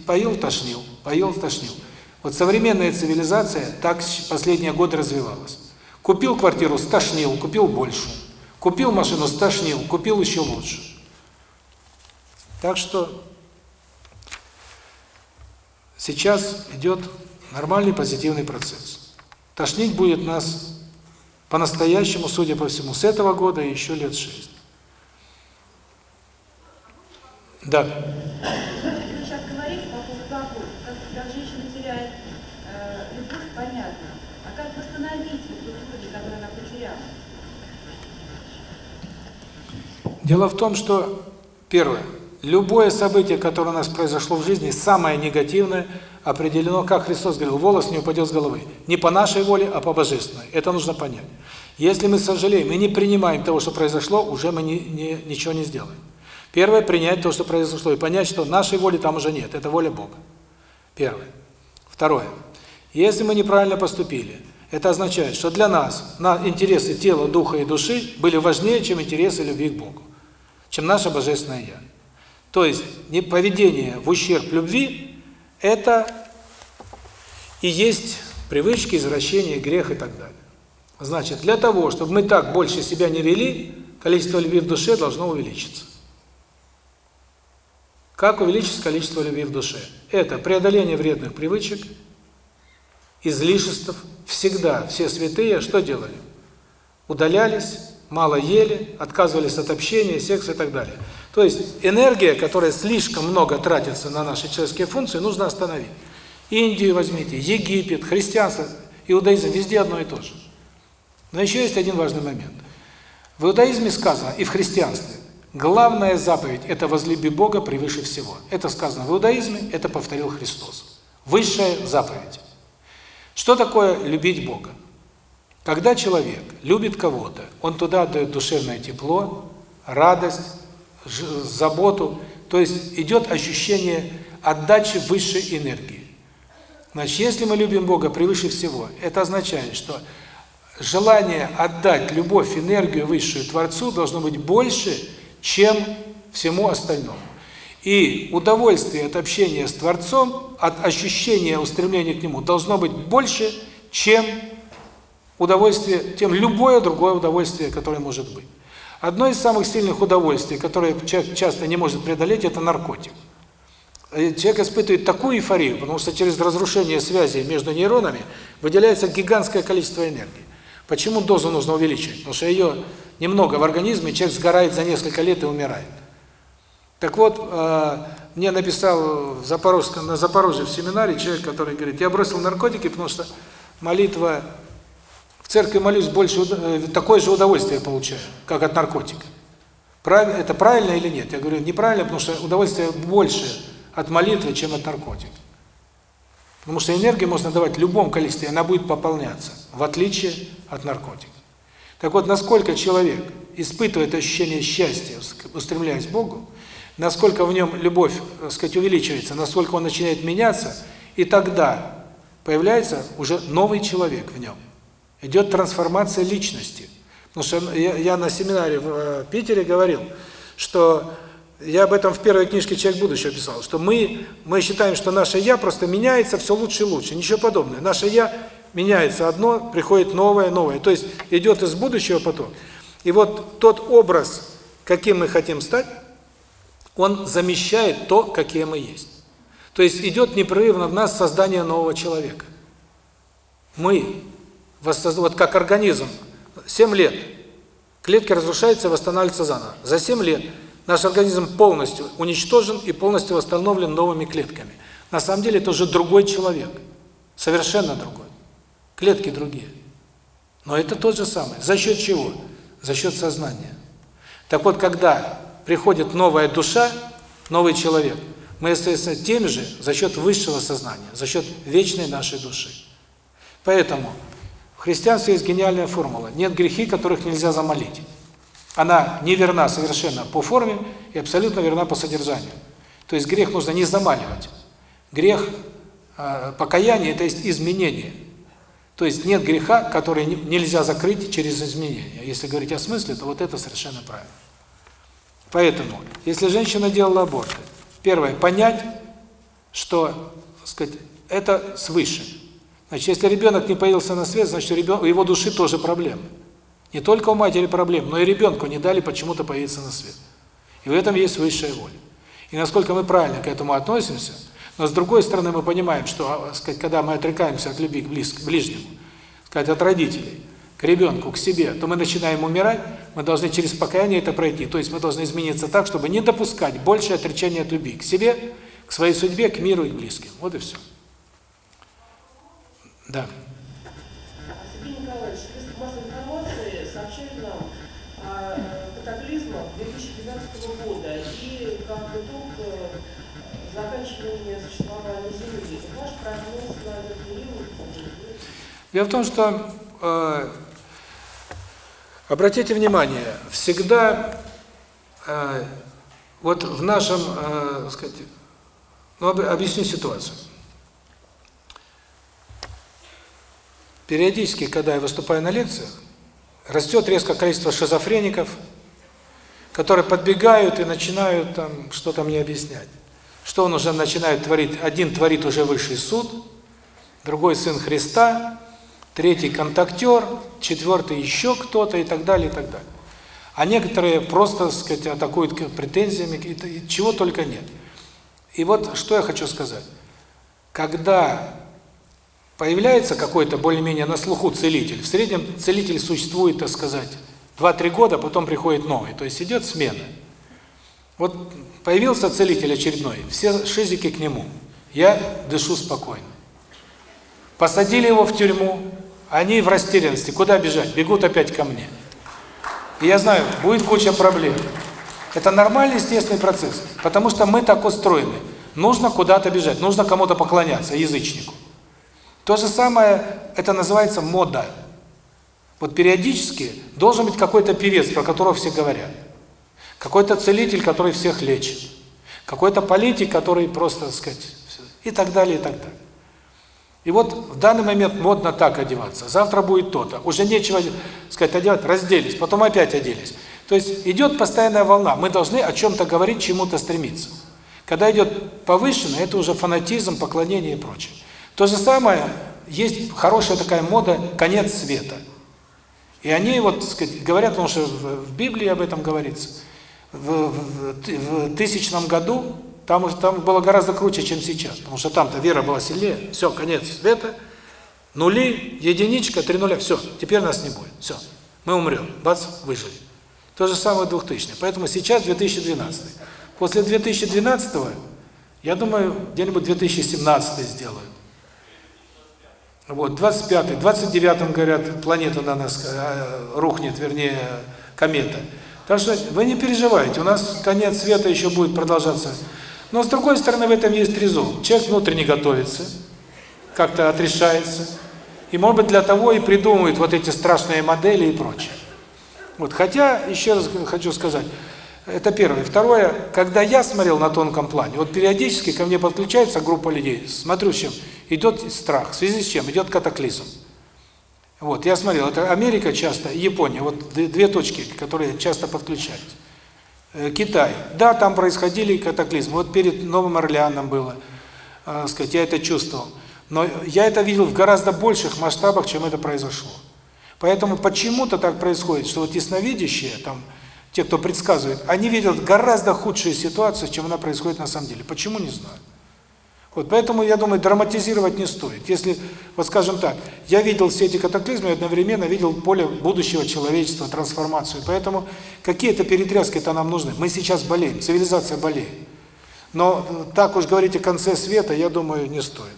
Поел, тошнил, поел, тошнил. Вот современная цивилизация так последние годы развивалась. Купил квартиру, стошнил, купил больше. Купил машину, стошнил, купил еще лучше. Так что сейчас идет нормальный позитивный процесс. Тошнить будет нас по-настоящему, судя по всему, с этого года и еще лет шесть. Да. Вы сейчас говорите по поводу того, как когда женщина теряет э, любовь, понятно. А как восстановить эту любовь, которую она потеряла? Дело в том, что, первое, любое событие, которое у нас произошло в жизни, самое негативное, определено, как Христос говорил, волос не упадет с головы. Не по нашей воле, а по божественной. Это нужно понять. Если мы сожалеем и не принимаем того, что произошло, уже мы не, не, ничего не сделаем. Первое – принять то, что произошло, и понять, что нашей воли там уже нет, это воля Бога. Первое. Второе. Если мы неправильно поступили, это означает, что для нас на интересы тела, духа и души были важнее, чем интересы любви к Богу, чем наше Божественное Я. То есть не поведение в ущерб любви – это и есть привычки, извращения, грех и так далее. Значит, для того, чтобы мы так больше себя не вели, количество любви в душе должно увеличиться. Как увеличить количество любви в душе? Это преодоление вредных привычек, излишеств. Всегда все святые что делали? Удалялись, мало ели, отказывались от общения, секса и так далее. То есть энергия, которая слишком много тратится на наши человеческие функции, нужно остановить. Индию возьмите, Египет, христианство, иудаизм, везде одно и то же. Но еще есть один важный момент. В иудаизме сказано и в христианстве, Главная заповедь – это возлюби Бога превыше всего. Это сказано в иудаизме, это повторил Христос. Высшая заповедь. Что такое любить Бога? Когда человек любит кого-то, он туда отдает душевное тепло, радость, заботу. То есть идет ощущение отдачи высшей энергии. Значит, если мы любим Бога превыше всего, это означает, что желание отдать любовь, энергию высшую Творцу должно быть больше, чем всему остальному. И удовольствие от общения с Творцом, от ощущения устремления к Нему должно быть больше, чем удовольствие, тем любое другое удовольствие, которое может быть. Одно из самых сильных удовольствий, которое человек часто не может преодолеть, это наркотик. Человек испытывает такую эйфорию, потому что через разрушение связи между нейронами выделяется гигантское количество энергии. Почему дозу нужно увеличивать? Потому что ее немного в организме, человек сгорает за несколько лет и умирает. Так вот, э, мне написал в Запорожском, на Запорожье в семинаре человек, который говорит, я бросил наркотики, потому что молитва, в церкви молюсь больше, э, такое же удовольствие получаю, как от наркотика. Это правильно или нет? Я говорю, неправильно, потому что удовольствие больше от молитвы, чем от наркотика. Потому что энергию можно давать в любом количестве, она будет пополняться, в отличие от наркотика. Так вот, насколько человек испытывает ощущение счастья, устремляясь к Богу, насколько в нем любовь, так сказать, увеличивается, насколько он начинает меняться, и тогда появляется уже новый человек в нем. Идет трансформация личности. Потому что я, я на семинаре в э, Питере говорил, что я об этом в первой книжке «Человек будущего» писал, что мы мы считаем, что наше «я» просто меняется все лучше и лучше, ничего подобного. Наше «я» меняется одно, приходит новое, новое. То есть идет из будущего потом. И вот тот образ, каким мы хотим стать, он замещает то, какие мы есть. То есть идет непрерывно в нас создание нового человека. Мы, вот как организм, 7 лет, клетки разрушаются и восстанавливаются заново. За 7 лет Наш организм полностью уничтожен и полностью восстановлен новыми клетками. На самом деле это уже другой человек. Совершенно другой. Клетки другие. Но это тот же самый. За счет чего? За счет сознания. Так вот, когда приходит новая душа, новый человек, мы остаемся тем же за счет высшего сознания, за счет вечной нашей души. Поэтому в христианстве есть гениальная формула. Нет грехи, которых нельзя замолить. Она не верна совершенно по форме и абсолютно верна по содержанию. То есть грех нужно не замаливать. Грех э, покаяние это есть изменение. То есть нет греха, который нельзя закрыть через изменение. Если говорить о смысле, то вот это совершенно правильно. Поэтому, если женщина делала аборт, первое понять, что, так сказать, это свыше. Значит, если ребенок не появился на свет, значит, у, ребенка, у его души тоже проблемы. Не только у матери проблем, но и ребенку не дали почему-то появиться на свет. И в этом есть высшая воля. И насколько мы правильно к этому относимся, но с другой стороны мы понимаем, что, а, сказать, когда мы отрекаемся от любви к, близк, ближнему, сказать, от родителей, к ребенку, к себе, то мы начинаем умирать, мы должны через покаяние это пройти. То есть мы должны измениться так, чтобы не допускать больше отречения от любви к себе, к своей судьбе, к миру и близким. Вот и все. Да. Сергей Николаевич, сообщают нам о катаклизмах 2012 года и как итог э, заканчивания существования Земли. Ваш прогноз на этот период? Дело в том, что э, обратите внимание, всегда э, вот в нашем, э, сказать, ну объясню ситуацию. Периодически, когда я выступаю на лекциях, растет резко количество шизофреников, которые подбегают и начинают там что-то мне объяснять. Что он уже начинает творить? Один творит уже высший суд, другой сын Христа, третий контактер, четвертый еще кто-то и так далее, и так далее. А некоторые просто, так сказать, атакуют претензиями, чего только нет. И вот что я хочу сказать. Когда Появляется какой-то более-менее на слуху целитель. В среднем целитель существует, так сказать, 2-3 года, потом приходит новый. То есть идет смена. Вот появился целитель очередной, все шизики к нему. Я дышу спокойно. Посадили его в тюрьму, они в растерянности. Куда бежать? Бегут опять ко мне. И я знаю, будет куча проблем. Это нормальный, естественный процесс. Потому что мы так устроены. Нужно куда-то бежать, нужно кому-то поклоняться, язычнику. То же самое, это называется мода. Вот периодически должен быть какой-то певец, про которого все говорят. Какой-то целитель, который всех лечит. Какой-то политик, который просто, так сказать, и так далее, и так далее. И вот в данный момент модно так одеваться. Завтра будет то-то. Уже нечего, сказать, одевать, разделись, потом опять оделись. То есть идет постоянная волна. Мы должны о чем-то говорить, чему-то стремиться. Когда идет повышенное, это уже фанатизм, поклонение и прочее. То же самое, есть хорошая такая мода «конец света». И они вот, сказать, говорят, потому что в Библии об этом говорится, в, в, в тысячном году там там было гораздо круче, чем сейчас, потому что там-то вера была сильнее. Все, конец света. Нули, единичка, три нуля. Все, теперь нас не будет. Все. Мы умрем. Бац, выжили. То же самое 2000 Поэтому сейчас 2012 После 2012 я думаю, где-нибудь 2017 сделают. Вот, 25 29 говорят, планета на нас э, рухнет, вернее, комета. Так что вы не переживайте, у нас конец света еще будет продолжаться но с другой стороны, в этом есть резон. Человек внутренне готовится, как-то отрешается. И, может быть, для того и придумывает вот эти страшные модели и прочее. Вот, хотя, еще раз хочу сказать, это первое. Второе, когда я смотрел на тонком плане, вот периодически ко мне подключается группа людей, смотрю, с чем идет страх, в связи с чем идет катаклизм. Вот, я смотрел, это Америка часто, Япония, вот две точки, которые часто подключались. Э, Китай. Да, там происходили катаклизмы. Вот перед Новым Орлеаном было, э, сказать, я это чувствовал. Но я это видел в гораздо больших масштабах, чем это произошло. Поэтому почему-то так происходит, что вот ясновидящие, там, те, кто предсказывает, они видят гораздо худшие ситуации, чем она происходит на самом деле. Почему, не знаю. Вот поэтому, я думаю, драматизировать не стоит. Если, вот скажем так, я видел все эти катаклизмы и одновременно видел поле будущего человечества, трансформацию. Поэтому какие-то перетряски-то нам нужны. Мы сейчас болеем, цивилизация болеет. Но так уж говорить о конце света, я думаю, не стоит.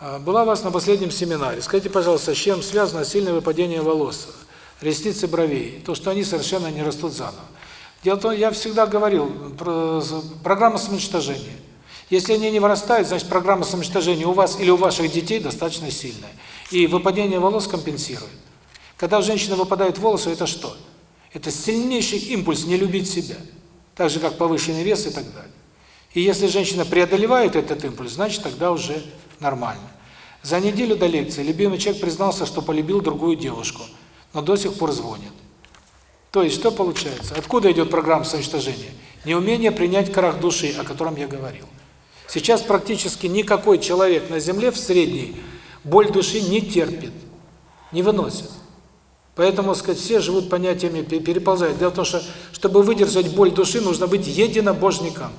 А, была у вас на последнем семинаре. Скажите, пожалуйста, с чем связано сильное выпадение волос, ресниц бровей? То, что они совершенно не растут заново. Том, я всегда говорил, про программа самоуничтожения. Если они не вырастают, значит программа самоуничтожения у вас или у ваших детей достаточно сильная. И выпадение волос компенсирует. Когда у женщины выпадают волосы, это что? Это сильнейший импульс не любить себя. Так же, как повышенный вес и так далее. И если женщина преодолевает этот импульс, значит тогда уже нормально. За неделю до лекции любимый человек признался, что полюбил другую девушку, но до сих пор звонит. То есть, что получается? Откуда идет программа самоуничтожения? Неумение принять крах души, о котором я говорил. Сейчас практически никакой человек на Земле в средней боль души не терпит, не выносит. Поэтому, сказать, все живут понятиями, переползают. Дело в том, что, чтобы выдержать боль души, нужно быть единобожником.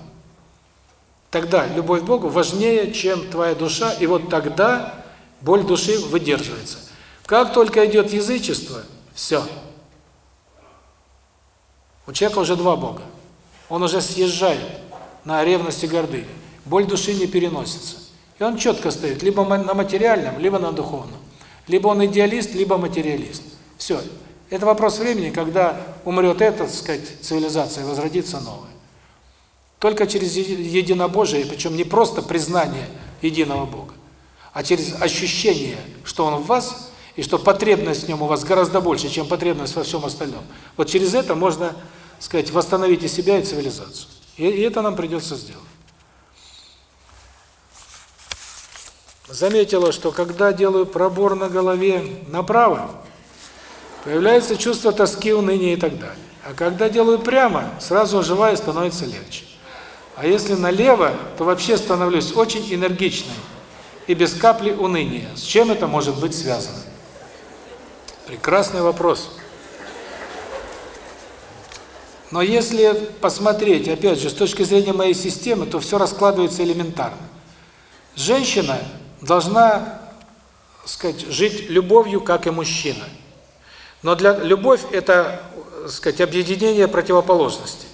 Тогда любовь к Богу важнее, чем твоя душа, и вот тогда боль души выдерживается. Как только идет язычество, все – у человека уже два Бога. Он уже съезжает на ревность и гордыню. Боль души не переносится. И он четко стоит либо на материальном, либо на духовном. Либо он идеалист, либо материалист. Все. Это вопрос времени, когда умрет эта, так сказать, цивилизация, возродится новая. Только через единобожие, причем не просто признание единого Бога, а через ощущение, что Он в вас, и что потребность в нем у вас гораздо больше, чем потребность во всем остальном. Вот через это можно сказать, восстановите себя и цивилизацию. И, и это нам придется сделать. Заметила, что когда делаю пробор на голове направо, появляется чувство тоски, уныния и так далее. А когда делаю прямо, сразу оживаю, становится легче. А если налево, то вообще становлюсь очень энергичной и без капли уныния. С чем это может быть связано? Прекрасный вопрос. Но если посмотреть, опять же, с точки зрения моей системы, то все раскладывается элементарно. Женщина должна, сказать, жить любовью, как и мужчина. Но для любовь это, сказать, объединение противоположностей.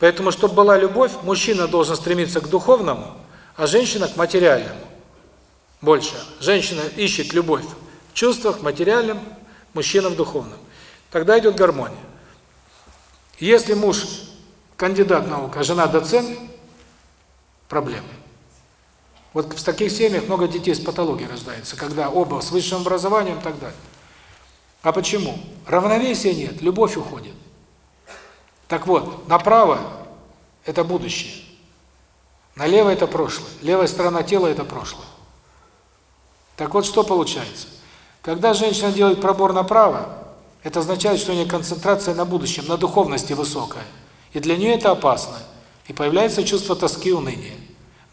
Поэтому, чтобы была любовь, мужчина должен стремиться к духовному, а женщина к материальному. Больше. Женщина ищет любовь в чувствах, материальном, мужчина в духовном. Тогда идет гармония. Если муж кандидат наук, а жена доцент, проблемы. Вот в таких семьях много детей с патологией рождается, когда оба с высшим образованием и так далее. А почему? Равновесия нет, любовь уходит. Так вот, направо это будущее. Налево это прошлое. Левая сторона тела это прошлое. Так вот, что получается? Когда женщина делает пробор направо, это означает, что у нее концентрация на будущем, на духовности высокая. И для нее это опасно. И появляется чувство тоски и уныния.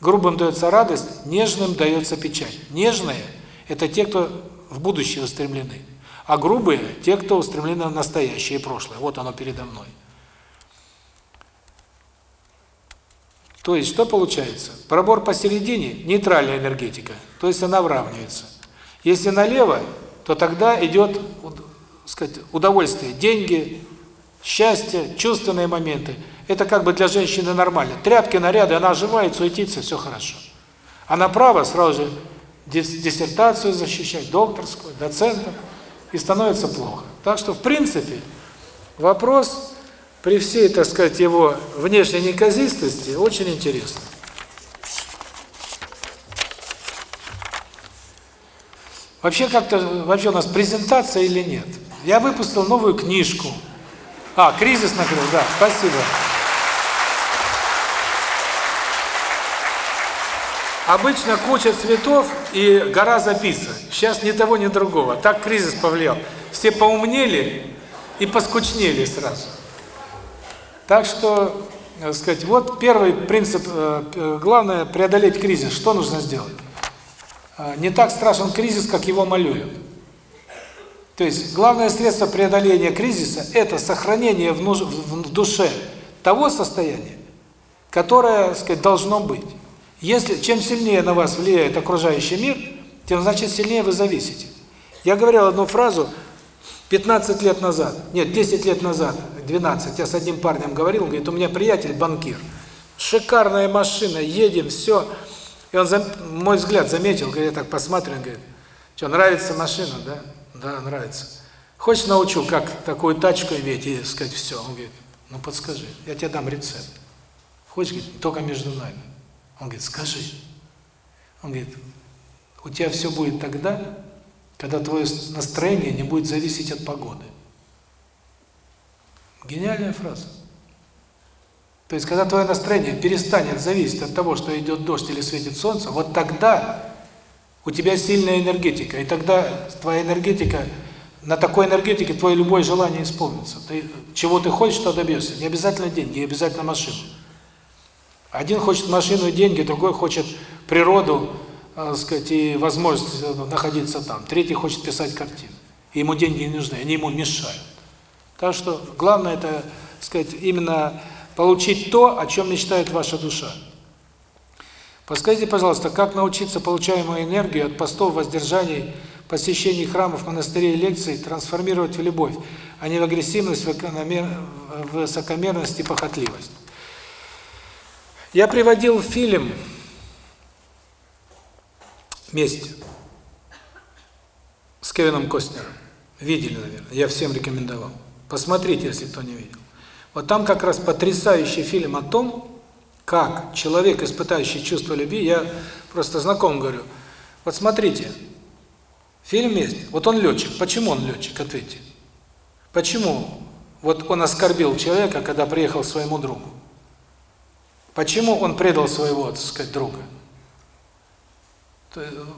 Грубым дается радость, нежным дается печаль. Нежные – это те, кто в будущее устремлены. А грубые – те, кто устремлены в настоящее и прошлое. Вот оно передо мной. То есть, что получается? Пробор посередине – нейтральная энергетика, то есть она выравнивается. Если налево, то тогда идет сказать, удовольствие, деньги, счастье, чувственные моменты. Это как бы для женщины нормально. Тряпки, наряды, она оживает, суетится, все хорошо. А направо сразу же диссертацию защищать, докторскую, доцента, и становится плохо. Так что, в принципе, вопрос при всей, так сказать, его внешней неказистости очень интересный. Вообще как-то, вообще у нас презентация или нет? Я выпустил новую книжку. А, кризис накрыл, да, спасибо. Обычно куча цветов и гора записок. Сейчас ни того, ни другого. Так кризис повлиял. Все поумнели и поскучнели сразу. Так что, так сказать, вот первый принцип, э, главное преодолеть кризис. Что нужно сделать? Э, не так страшен кризис, как его малюют. То есть главное средство преодоления кризиса – это сохранение в, душе того состояния, которое, так сказать, должно быть. Если чем сильнее на вас влияет окружающий мир, тем значит сильнее вы зависите. Я говорил одну фразу 15 лет назад, нет, 10 лет назад, 12, я с одним парнем говорил, говорит, у меня приятель банкир, шикарная машина, едем, все. И он, мой взгляд заметил, говорит, я так посмотрел, говорит, что, нравится машина, да? Да, нравится. Хочешь научу, как такую тачку иметь и сказать все? Он говорит, ну подскажи, я тебе дам рецепт. Хочешь, говорит, только между нами. Он говорит, скажи. Он говорит, у тебя все будет тогда, когда твое настроение не будет зависеть от погоды. Гениальная фраза. То есть, когда твое настроение перестанет зависеть от того, что идет дождь или светит солнце, вот тогда у тебя сильная энергетика, и тогда твоя энергетика, на такой энергетике твое любое желание исполнится. Ты, чего ты хочешь, что добьешься. Не обязательно деньги, не обязательно машину. Один хочет машину и деньги, другой хочет природу, так сказать, и возможность находиться там. Третий хочет писать картины. Ему деньги не нужны, они ему мешают. Так что главное это, сказать, именно получить то, о чем мечтает ваша душа. Подскажите, пожалуйста, как научиться получаемую энергию от постов, воздержаний, посещений храмов, монастырей, лекций трансформировать в любовь, а не в агрессивность, в высокомерность и похотливость? Я приводил фильм «Месть» с Кевином Костнером. Видели, наверное. Я всем рекомендовал. Посмотрите, если кто не видел. Вот там как раз потрясающий фильм о том, как человек, испытающий чувство любви, я просто знаком говорю, вот смотрите, фильм «Месть», вот он летчик. Почему он летчик? Ответьте. Почему вот он оскорбил человека, когда приехал своему другу? Почему он предал своего, так сказать, друга?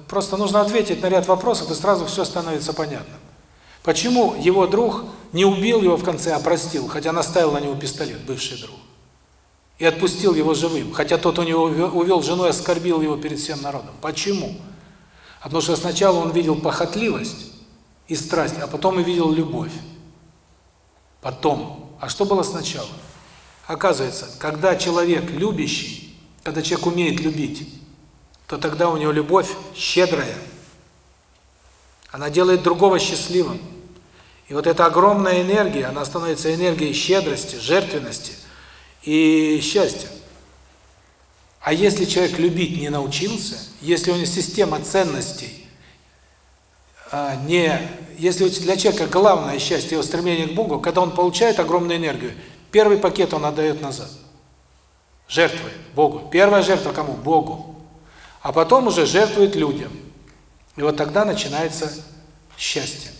Просто нужно ответить на ряд вопросов, и сразу все становится понятным. Почему его друг не убил его в конце, а простил, хотя наставил на него пистолет, бывший друг? И отпустил его живым, хотя тот у него увел жену и оскорбил его перед всем народом. Почему? Потому что сначала он видел похотливость и страсть, а потом и видел любовь. Потом. А что было сначала? Оказывается, когда человек любящий, когда человек умеет любить, то тогда у него любовь щедрая. Она делает другого счастливым. И вот эта огромная энергия, она становится энергией щедрости, жертвенности и счастья. А если человек любить не научился, если у него система ценностей а, не... Если для человека главное счастье его стремление к Богу, когда он получает огромную энергию, Первый пакет он отдает назад. Жертвует Богу. Первая жертва кому? Богу. А потом уже жертвует людям. И вот тогда начинается счастье.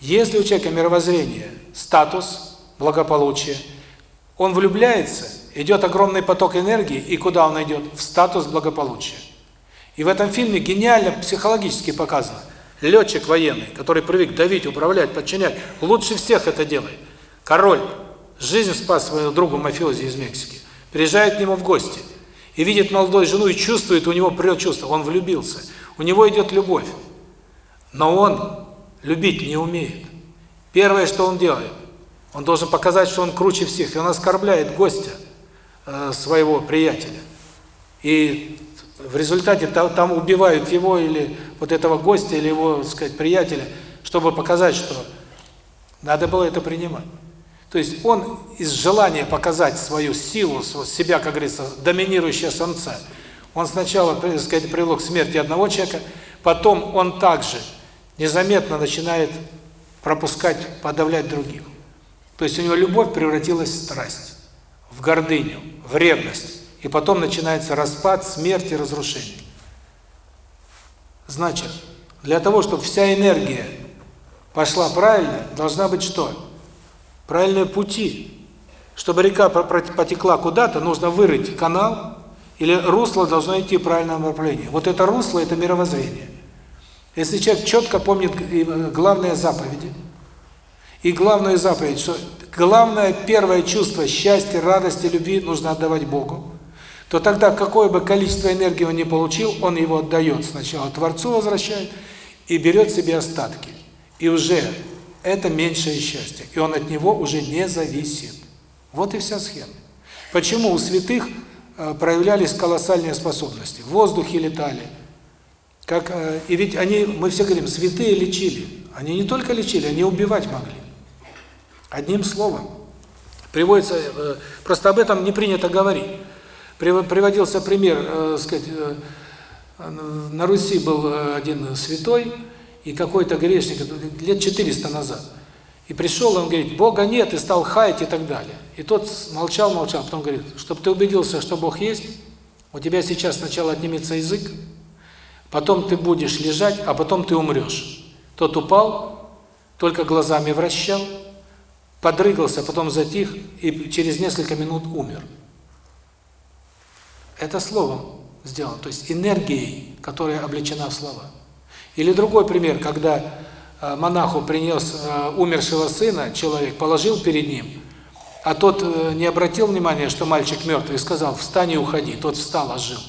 Если у человека мировоззрение, статус, благополучие, он влюбляется, идет огромный поток энергии, и куда он идет? В статус благополучия. И в этом фильме гениально психологически показано. Летчик военный, который привык давить, управлять, подчинять, лучше всех это делает. Король жизнь спас своему другу мафиози из Мексики. Приезжает к нему в гости и видит молодую жену и чувствует, у него прет чувство, он влюбился. У него идет любовь. Но он любить не умеет. Первое, что он делает, он должен показать, что он круче всех, и он оскорбляет гостя э, своего приятеля. И в результате там, убивают его или вот этого гостя, или его, так сказать, приятеля, чтобы показать, что надо было это принимать. То есть он из желания показать свою силу, себя, как говорится, доминирующего самца, он сначала, так сказать, привел к смерти одного человека, потом он также незаметно начинает пропускать, подавлять других. То есть у него любовь превратилась в страсть, в гордыню, в ревность. И потом начинается распад, смерть и разрушение. Значит, для того, чтобы вся энергия пошла правильно, должна быть что? Правильные пути. Чтобы река потекла куда-то, нужно вырыть канал, или русло должно идти в правильном направлении. Вот это русло – это мировоззрение. Если человек четко помнит э, главные заповеди, и главную заповедь, что главное первое чувство счастья, радости, любви нужно отдавать Богу, то тогда какое бы количество энергии он не получил, он его отдает сначала Творцу возвращает и берет себе остатки. И уже это меньшее счастье, и он от него уже не зависит. Вот и вся схема. Почему у святых э, проявлялись колоссальные способности? В воздухе летали. Как, э, и ведь они, мы все говорим, святые лечили. Они не только лечили, они убивать могли. Одним словом. Приводится, э, просто об этом не принято говорить. Приводился пример, э, сказать, э, на Руси был один святой, и какой-то грешник, лет 400 назад. И пришел, он говорит, Бога нет, и стал хаять и так далее. И тот молчал, молчал, потом говорит, чтобы ты убедился, что Бог есть, у тебя сейчас сначала отнимется язык, потом ты будешь лежать, а потом ты умрешь. Тот упал, только глазами вращал, подрыгался, потом затих, и через несколько минут умер. Это словом сделано, то есть энергией, которая облечена в слова. Или другой пример, когда э, монаху принес э, умершего сына человек, положил перед ним, а тот э, не обратил внимания, что мальчик мертвый, и сказал, встань и уходи. Тот встал, ожил.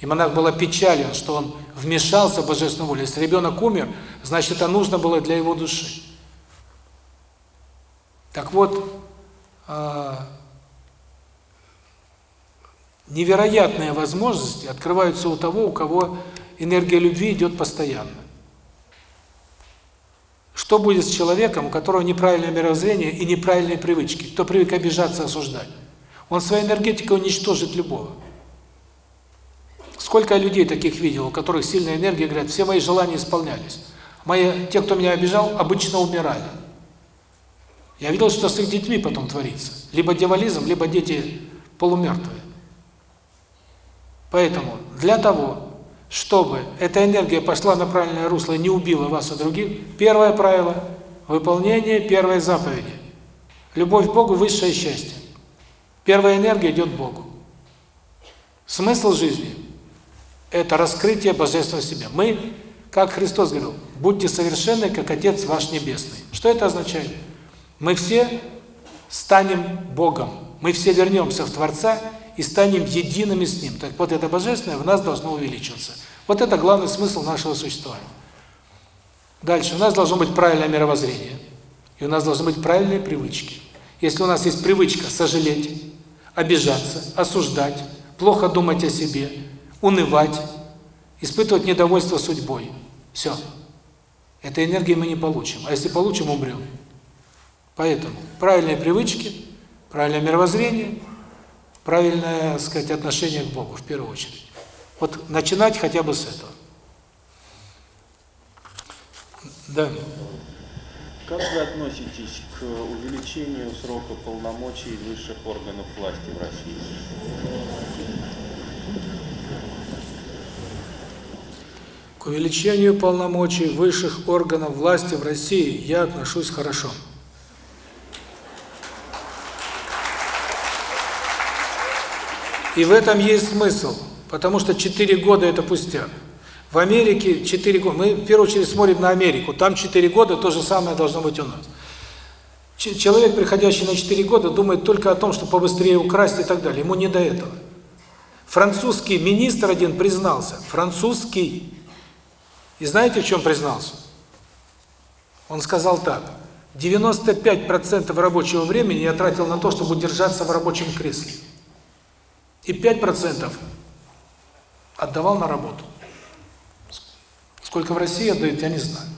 И монах был опечален, что он вмешался в божественную волю. Если ребенок умер, значит, это нужно было для его души. Так вот, невероятные возможности открываются у того, у кого энергия любви идет постоянно. Что будет с человеком, у которого неправильное мировоззрение и неправильные привычки? Кто привык обижаться, осуждать? Он своей энергетикой уничтожит любого. Сколько я людей таких видел, у которых сильная энергия, говорят, все мои желания исполнялись. Мои, те, кто меня обижал, обычно умирали. Я видел, что с их детьми потом творится. Либо дьяволизм, либо дети полумертвые. Поэтому для того, чтобы эта энергия пошла на правильное русло и не убила вас и других, первое правило – выполнение первой заповеди. Любовь к Богу – высшее счастье. Первая энергия идет Богу. Смысл жизни – это раскрытие Божественного себя. Мы, как Христос говорил, будьте совершенны, как Отец ваш Небесный. Что это означает? Мы все станем Богом, мы все вернемся в Творца и станем едиными с Ним. Так вот это Божественное в нас должно увеличиваться. Вот это главный смысл нашего существования. Дальше. У нас должно быть правильное мировоззрение. И у нас должны быть правильные привычки. Если у нас есть привычка сожалеть, обижаться, осуждать, плохо думать о себе, унывать, испытывать недовольство судьбой, все. Этой энергии мы не получим. А если получим, умрем. Поэтому правильные привычки, правильное мировоззрение – правильное, так сказать, отношение к Богу в первую очередь. Вот начинать хотя бы с этого. Да. Как вы относитесь к увеличению срока полномочий высших органов власти в России? К увеличению полномочий высших органов власти в России я отношусь хорошо. И в этом есть смысл, потому что 4 года – это пустяк. В Америке 4 года. Мы в первую очередь смотрим на Америку. Там 4 года, то же самое должно быть у нас. Человек, приходящий на 4 года, думает только о том, что побыстрее украсть и так далее. Ему не до этого. Французский министр один признался. Французский. И знаете, в чем признался? Он сказал так. 95% рабочего времени я тратил на то, чтобы удержаться в рабочем кресле. И 5% отдавал на работу. Сколько в России отдают, я не знаю.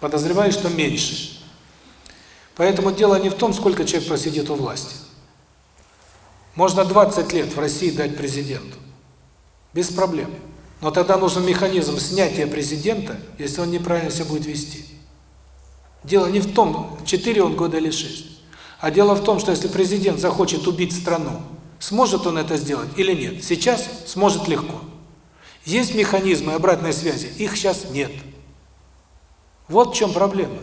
Подозреваю, что меньше. Поэтому дело не в том, сколько человек просидит у власти. Можно 20 лет в России дать президенту. Без проблем. Но тогда нужен механизм снятия президента, если он неправильно себя будет вести. Дело не в том, 4 он года или 6. А дело в том, что если президент захочет убить страну, сможет он это сделать или нет? Сейчас сможет легко. Есть механизмы обратной связи, их сейчас нет. Вот в чем проблема.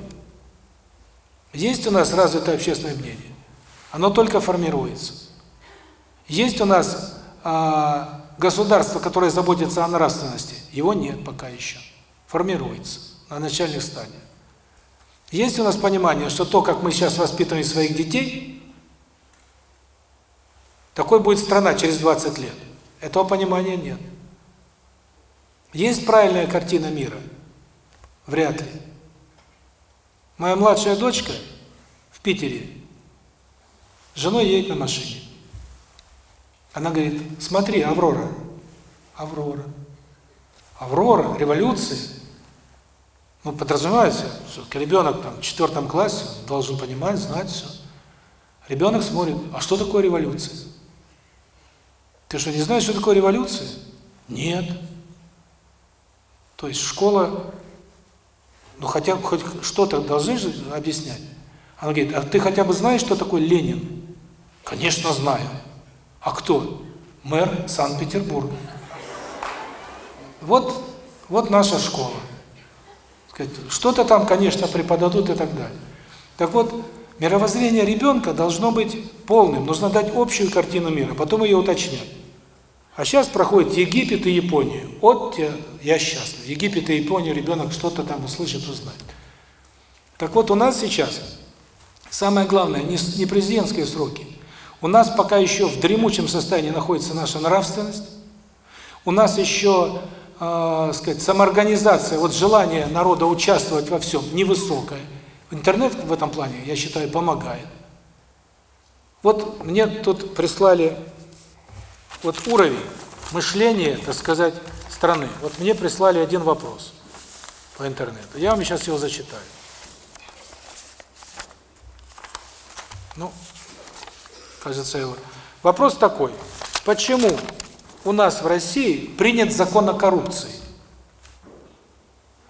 Есть у нас развитое общественное мнение. Оно только формируется. Есть у нас а, государство, которое заботится о нравственности. Его нет пока еще. Формируется на начальных стадиях. Есть у нас понимание, что то, как мы сейчас воспитываем своих детей, такой будет страна через 20 лет. Этого понимания нет. Есть правильная картина мира? Вряд ли. Моя младшая дочка в Питере женой едет на машине. Она говорит, смотри, Аврора. Аврора. Аврора, революция. Ну, подразумевается, что ребенок там в четвертом классе должен понимать, знать все. Ребенок смотрит, а что такое революция? Ты что, не знаешь, что такое революция? Нет. То есть школа, ну хотя бы хоть что-то должны объяснять. Она говорит, а ты хотя бы знаешь, что такое Ленин? Конечно, знаю. А кто? Мэр Санкт-Петербурга. Вот, вот наша школа. Что-то там, конечно, преподадут и так далее. Так вот, мировоззрение ребенка должно быть полным. Нужно дать общую картину мира, потом ее уточнять. А сейчас проходит Египет и Японию. Вот я счастлив. Египет и Японию ребенок что-то там услышит, узнает. Так вот, у нас сейчас самое главное не, не президентские сроки. У нас пока еще в дремучем состоянии находится наша нравственность. У нас еще, э, сказать, самоорганизация, вот желание народа участвовать во всем невысокое. Интернет в этом плане, я считаю, помогает. Вот мне тут прислали вот уровень мышления, так сказать, страны. Вот мне прислали один вопрос по интернету. Я вам сейчас его зачитаю. Ну, кажется, его. Вопрос такой. Почему у нас в России принят закон о коррупции,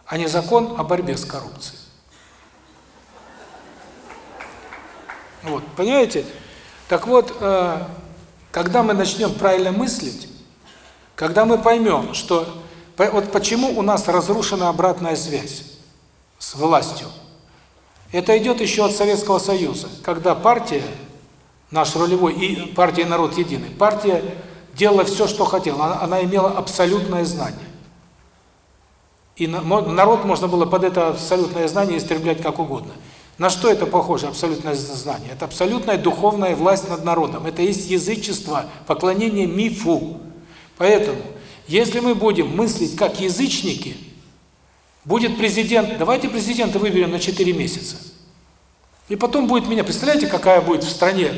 а не закон о борьбе с коррупцией? Вот, понимаете? Так вот, э, когда мы начнем правильно мыслить, когда мы поймем, что вот почему у нас разрушена обратная связь с властью. Это идет еще от Советского Союза, когда партия, наш рулевой, и партия «Народ единый», партия делала все, что хотела, она, она имела абсолютное знание. И народ можно было под это абсолютное знание истреблять как угодно. На что это похоже, абсолютное знание? Это абсолютная духовная власть над народом. Это есть язычество, поклонение мифу. Поэтому, если мы будем мыслить как язычники, будет президент, давайте президента выберем на 4 месяца. И потом будет меня, представляете, какая будет в стране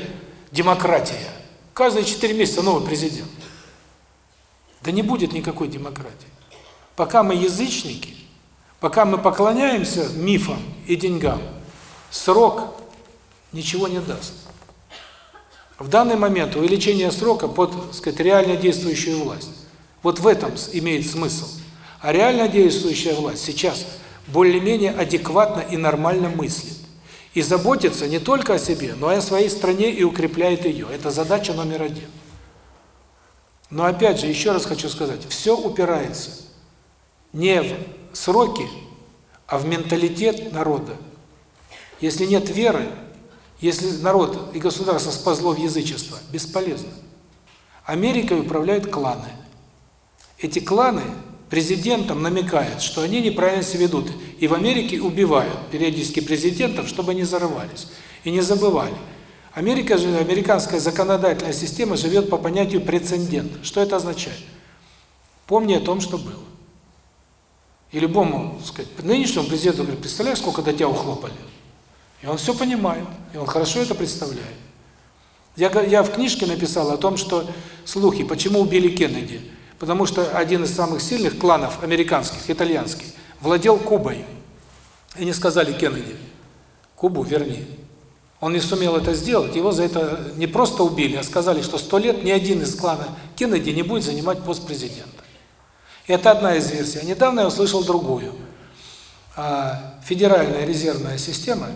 демократия? Каждые 4 месяца новый президент. Да не будет никакой демократии. Пока мы язычники, пока мы поклоняемся мифам и деньгам, срок ничего не даст. В данный момент увеличение срока под, так сказать, реально действующую власть. Вот в этом имеет смысл. А реально действующая власть сейчас более-менее адекватно и нормально мыслит. И заботится не только о себе, но и о своей стране и укрепляет ее. Это задача номер один. Но опять же, еще раз хочу сказать, все упирается не в сроки, а в менталитет народа. Если нет веры, если народ и государство спазло в язычество, бесполезно. Америкой управляют кланы. Эти кланы президентам намекают, что они неправильно себя ведут. И в Америке убивают периодически президентов, чтобы они зарывались. И не забывали. Америка же, американская законодательная система живет по понятию прецедент. Что это означает? Помни о том, что было. И любому, сказать, нынешнему президенту говорит, представляешь, сколько до тебя ухлопали? И он все понимает, и он хорошо это представляет. Я, я в книжке написал о том, что слухи, почему убили Кеннеди. Потому что один из самых сильных кланов американских, итальянских, владел Кубой. И не сказали Кеннеди, Кубу верни. Он не сумел это сделать, его за это не просто убили, а сказали, что сто лет ни один из клана Кеннеди не будет занимать пост президента. Это одна из версий. А недавно я услышал другую. А, федеральная резервная система,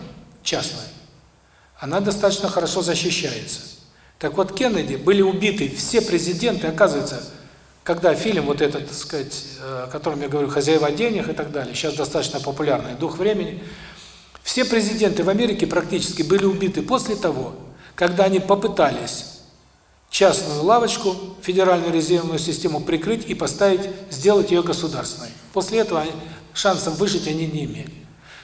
частная, она достаточно хорошо защищается. Так вот, Кеннеди были убиты все президенты, оказывается, когда фильм вот этот, так сказать, о котором я говорю, «Хозяева денег» и так далее, сейчас достаточно популярный, «Дух времени», все президенты в Америке практически были убиты после того, когда они попытались частную лавочку, федеральную резервную систему прикрыть и поставить, сделать ее государственной. После этого шансов выжить они не имели.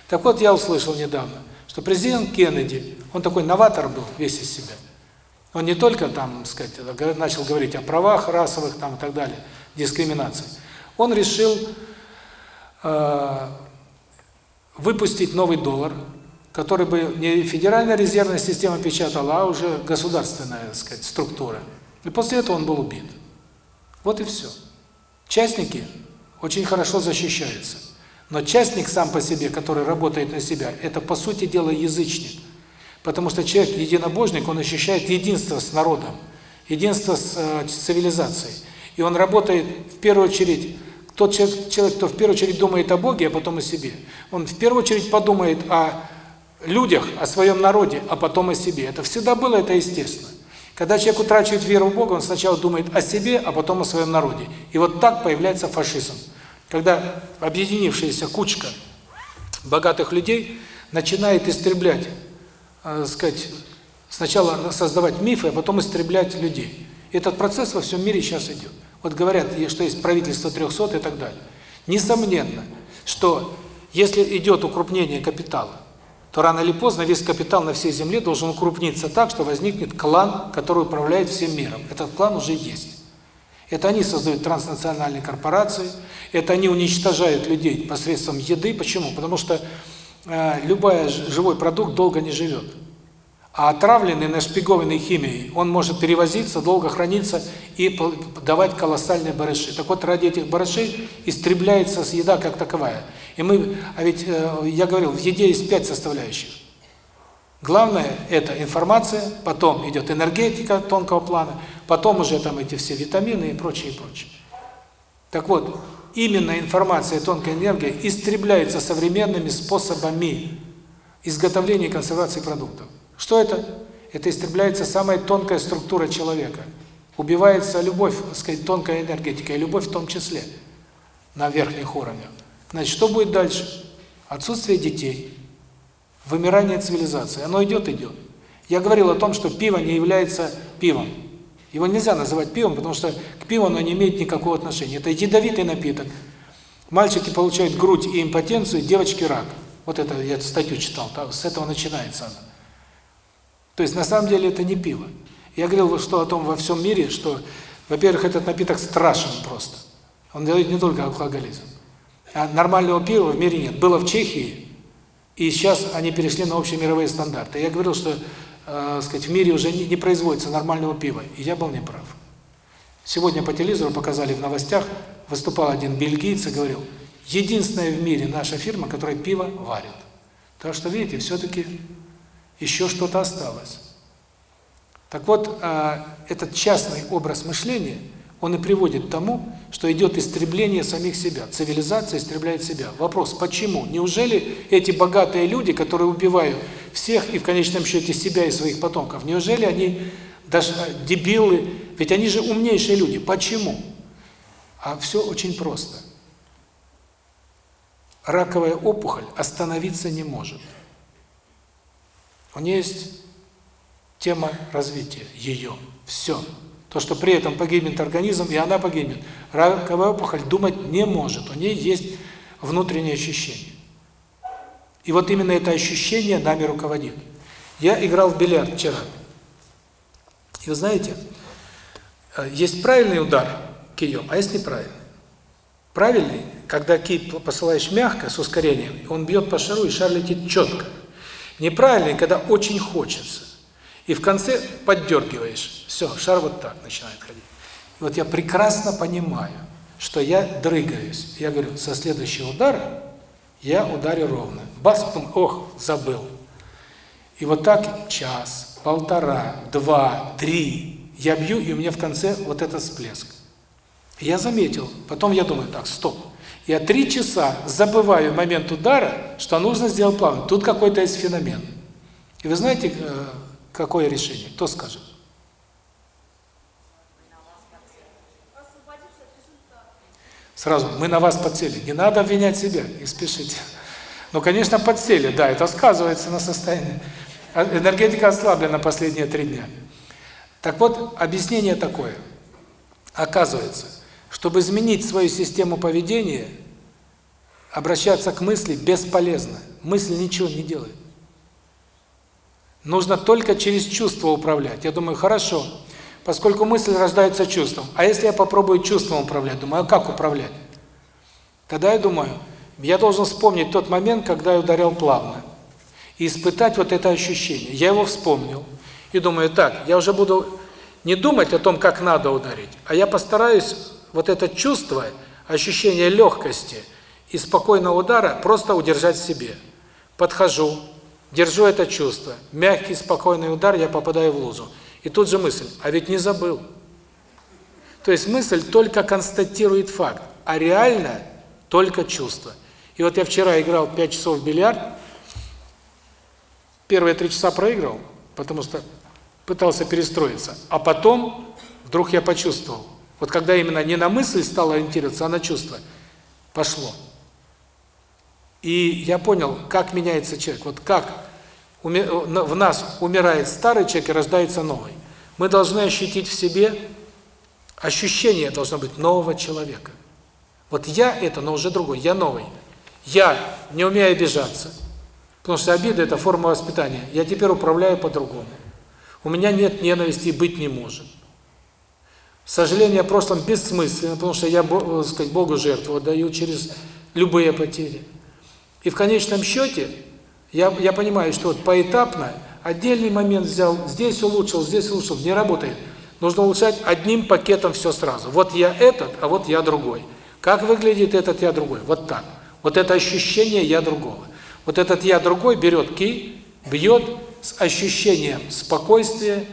Так вот, я услышал недавно, что президент Кеннеди, он такой новатор был весь из себя. Он не только там, сказать, начал говорить о правах расовых там и так далее, дискриминации. Он решил э, выпустить новый доллар, который бы не федеральная резервная система печатала, а уже государственная, так сказать, структура. И после этого он был убит. Вот и все. Частники очень хорошо защищаются. Но частник сам по себе, который работает на себя, это по сути дела язычник. Потому что человек единобожник, он ощущает единство с народом, единство с э, цивилизацией. И он работает в первую очередь тот человек, человек, кто в первую очередь думает о Боге, а потом о себе, он в первую очередь подумает о людях, о своем народе, а потом о себе. Это всегда было, это естественно. Когда человек утрачивает веру в Бога, он сначала думает о себе, а потом о своем народе. И вот так появляется фашизм. Когда объединившаяся кучка богатых людей начинает истреблять, э, сказать, сначала создавать мифы, а потом истреблять людей. Этот процесс во всем мире сейчас идет. Вот говорят, что есть правительство 300 и так далее. Несомненно, что если идет укрупнение капитала, то рано или поздно весь капитал на всей земле должен укрупниться так, что возникнет клан, который управляет всем миром. Этот клан уже есть. Это они создают транснациональные корпорации, это они уничтожают людей посредством еды. Почему? Потому что любой живой продукт долго не живет. А отравленный, нашпигованный химией, он может перевозиться, долго храниться и давать колоссальные барыши. Так вот, ради этих барышей истребляется еда как таковая. И мы, а ведь э, я говорил, в еде есть пять составляющих. Главное – это информация, потом идет энергетика тонкого плана, потом уже там эти все витамины и прочее, и прочее. Так вот, именно информация, тонкая энергия истребляется современными способами изготовления и консервации продуктов. Что это? Это истребляется самая тонкая структура человека. Убивается любовь, так сказать, тонкая энергетика, и любовь в том числе, на верхних уровнях. Значит, что будет дальше? Отсутствие детей, вымирание цивилизации. Оно идет, идет. Я говорил о том, что пиво не является пивом. Его нельзя называть пивом, потому что к пиву оно не имеет никакого отношения. Это ядовитый напиток. Мальчики получают грудь и импотенцию, девочки рак. Вот это я статью читал, с этого начинается она. То есть на самом деле это не пиво. Я говорил что о том во всем мире, что, во-первых, этот напиток страшен просто. Он дает не только алкоголизм. А нормального пива в мире нет. Было в Чехии, и сейчас они перешли на общие мировые стандарты. Я говорил, что, э, сказать, в мире уже не, не производится нормального пива, и я был неправ. Сегодня по телевизору показали в новостях, выступал один бельгиец и говорил, единственная в мире наша фирма, которая пиво варит. Так что, видите, все-таки еще что-то осталось. Так вот, а, этот частный образ мышления, он и приводит к тому, что идет истребление самих себя. Цивилизация истребляет себя. Вопрос, почему? Неужели эти богатые люди, которые убивают всех и в конечном счете себя и своих потомков, неужели они даже а, дебилы? Ведь они же умнейшие люди. Почему? А все очень просто. Раковая опухоль остановиться не может. У нее есть тема развития, ее, все. То, что при этом погибнет организм, и она погибнет. Раковая опухоль думать не может, у нее есть внутреннее ощущение. И вот именно это ощущение нами руководит. Я играл в бильярд вчера. И вы знаете, э, есть правильный удар кием, а есть неправильный. Правильный, когда кий посылаешь мягко, с ускорением, он бьет по шару, и шар летит четко. Неправильный, когда очень хочется. И в конце поддергиваешь. Все, шар вот так начинает ходить. И вот я прекрасно понимаю, что я дрыгаюсь. Я говорю, со следующего удара я ударю ровно. Бас, потом, ох, забыл. И вот так час, полтора, два, три я бью, и у меня в конце вот этот всплеск. Я заметил, потом я думаю, так, стоп. Я три часа забываю момент удара, что нужно сделать плавно. Тут какой-то есть феномен. И вы знаете, э, какое решение? Кто скажет? Сразу, мы на вас подсели. Не надо обвинять себя, не спешите. Ну, конечно, подсели, да, это сказывается на состоянии. А энергетика ослаблена последние три дня. Так вот, объяснение такое. Оказывается, чтобы изменить свою систему поведения, обращаться к мысли бесполезно. Мысль ничего не делает. Нужно только через чувство управлять. Я думаю, хорошо, поскольку мысль рождается чувством. А если я попробую чувством управлять? Думаю, а как управлять? Тогда я думаю, я должен вспомнить тот момент, когда я ударял плавно. И испытать вот это ощущение. Я его вспомнил. И думаю, так, я уже буду не думать о том, как надо ударить, а я постараюсь вот это чувство, ощущение легкости и спокойного удара просто удержать в себе. Подхожу, держу это чувство. Мягкий, спокойный удар, я попадаю в лузу. И тут же мысль, а ведь не забыл. То есть мысль только констатирует факт, а реально только чувство. И вот я вчера играл 5 часов в бильярд, первые три часа проиграл, потому что пытался перестроиться, а потом вдруг я почувствовал, вот когда именно не на мысль стал ориентироваться, а на чувство, пошло. И я понял, как меняется человек, вот как в нас умирает старый человек и рождается новый. Мы должны ощутить в себе, ощущение должно быть нового человека. Вот я это, но уже другой, я новый. Я не умею обижаться, потому что обида – это форма воспитания. Я теперь управляю по-другому. У меня нет ненависти быть не может. Сожаление о прошлом бессмысленно, потому что я, так сказать, Богу жертву отдаю через любые потери. И в конечном счете я, я понимаю, что вот поэтапно отдельный момент взял, здесь улучшил, здесь улучшил, не работает. Нужно улучшать одним пакетом все сразу. Вот я этот, а вот я другой. Как выглядит этот я другой? Вот так. Вот это ощущение я другого. Вот этот я другой берет ки, бьет с ощущением спокойствия,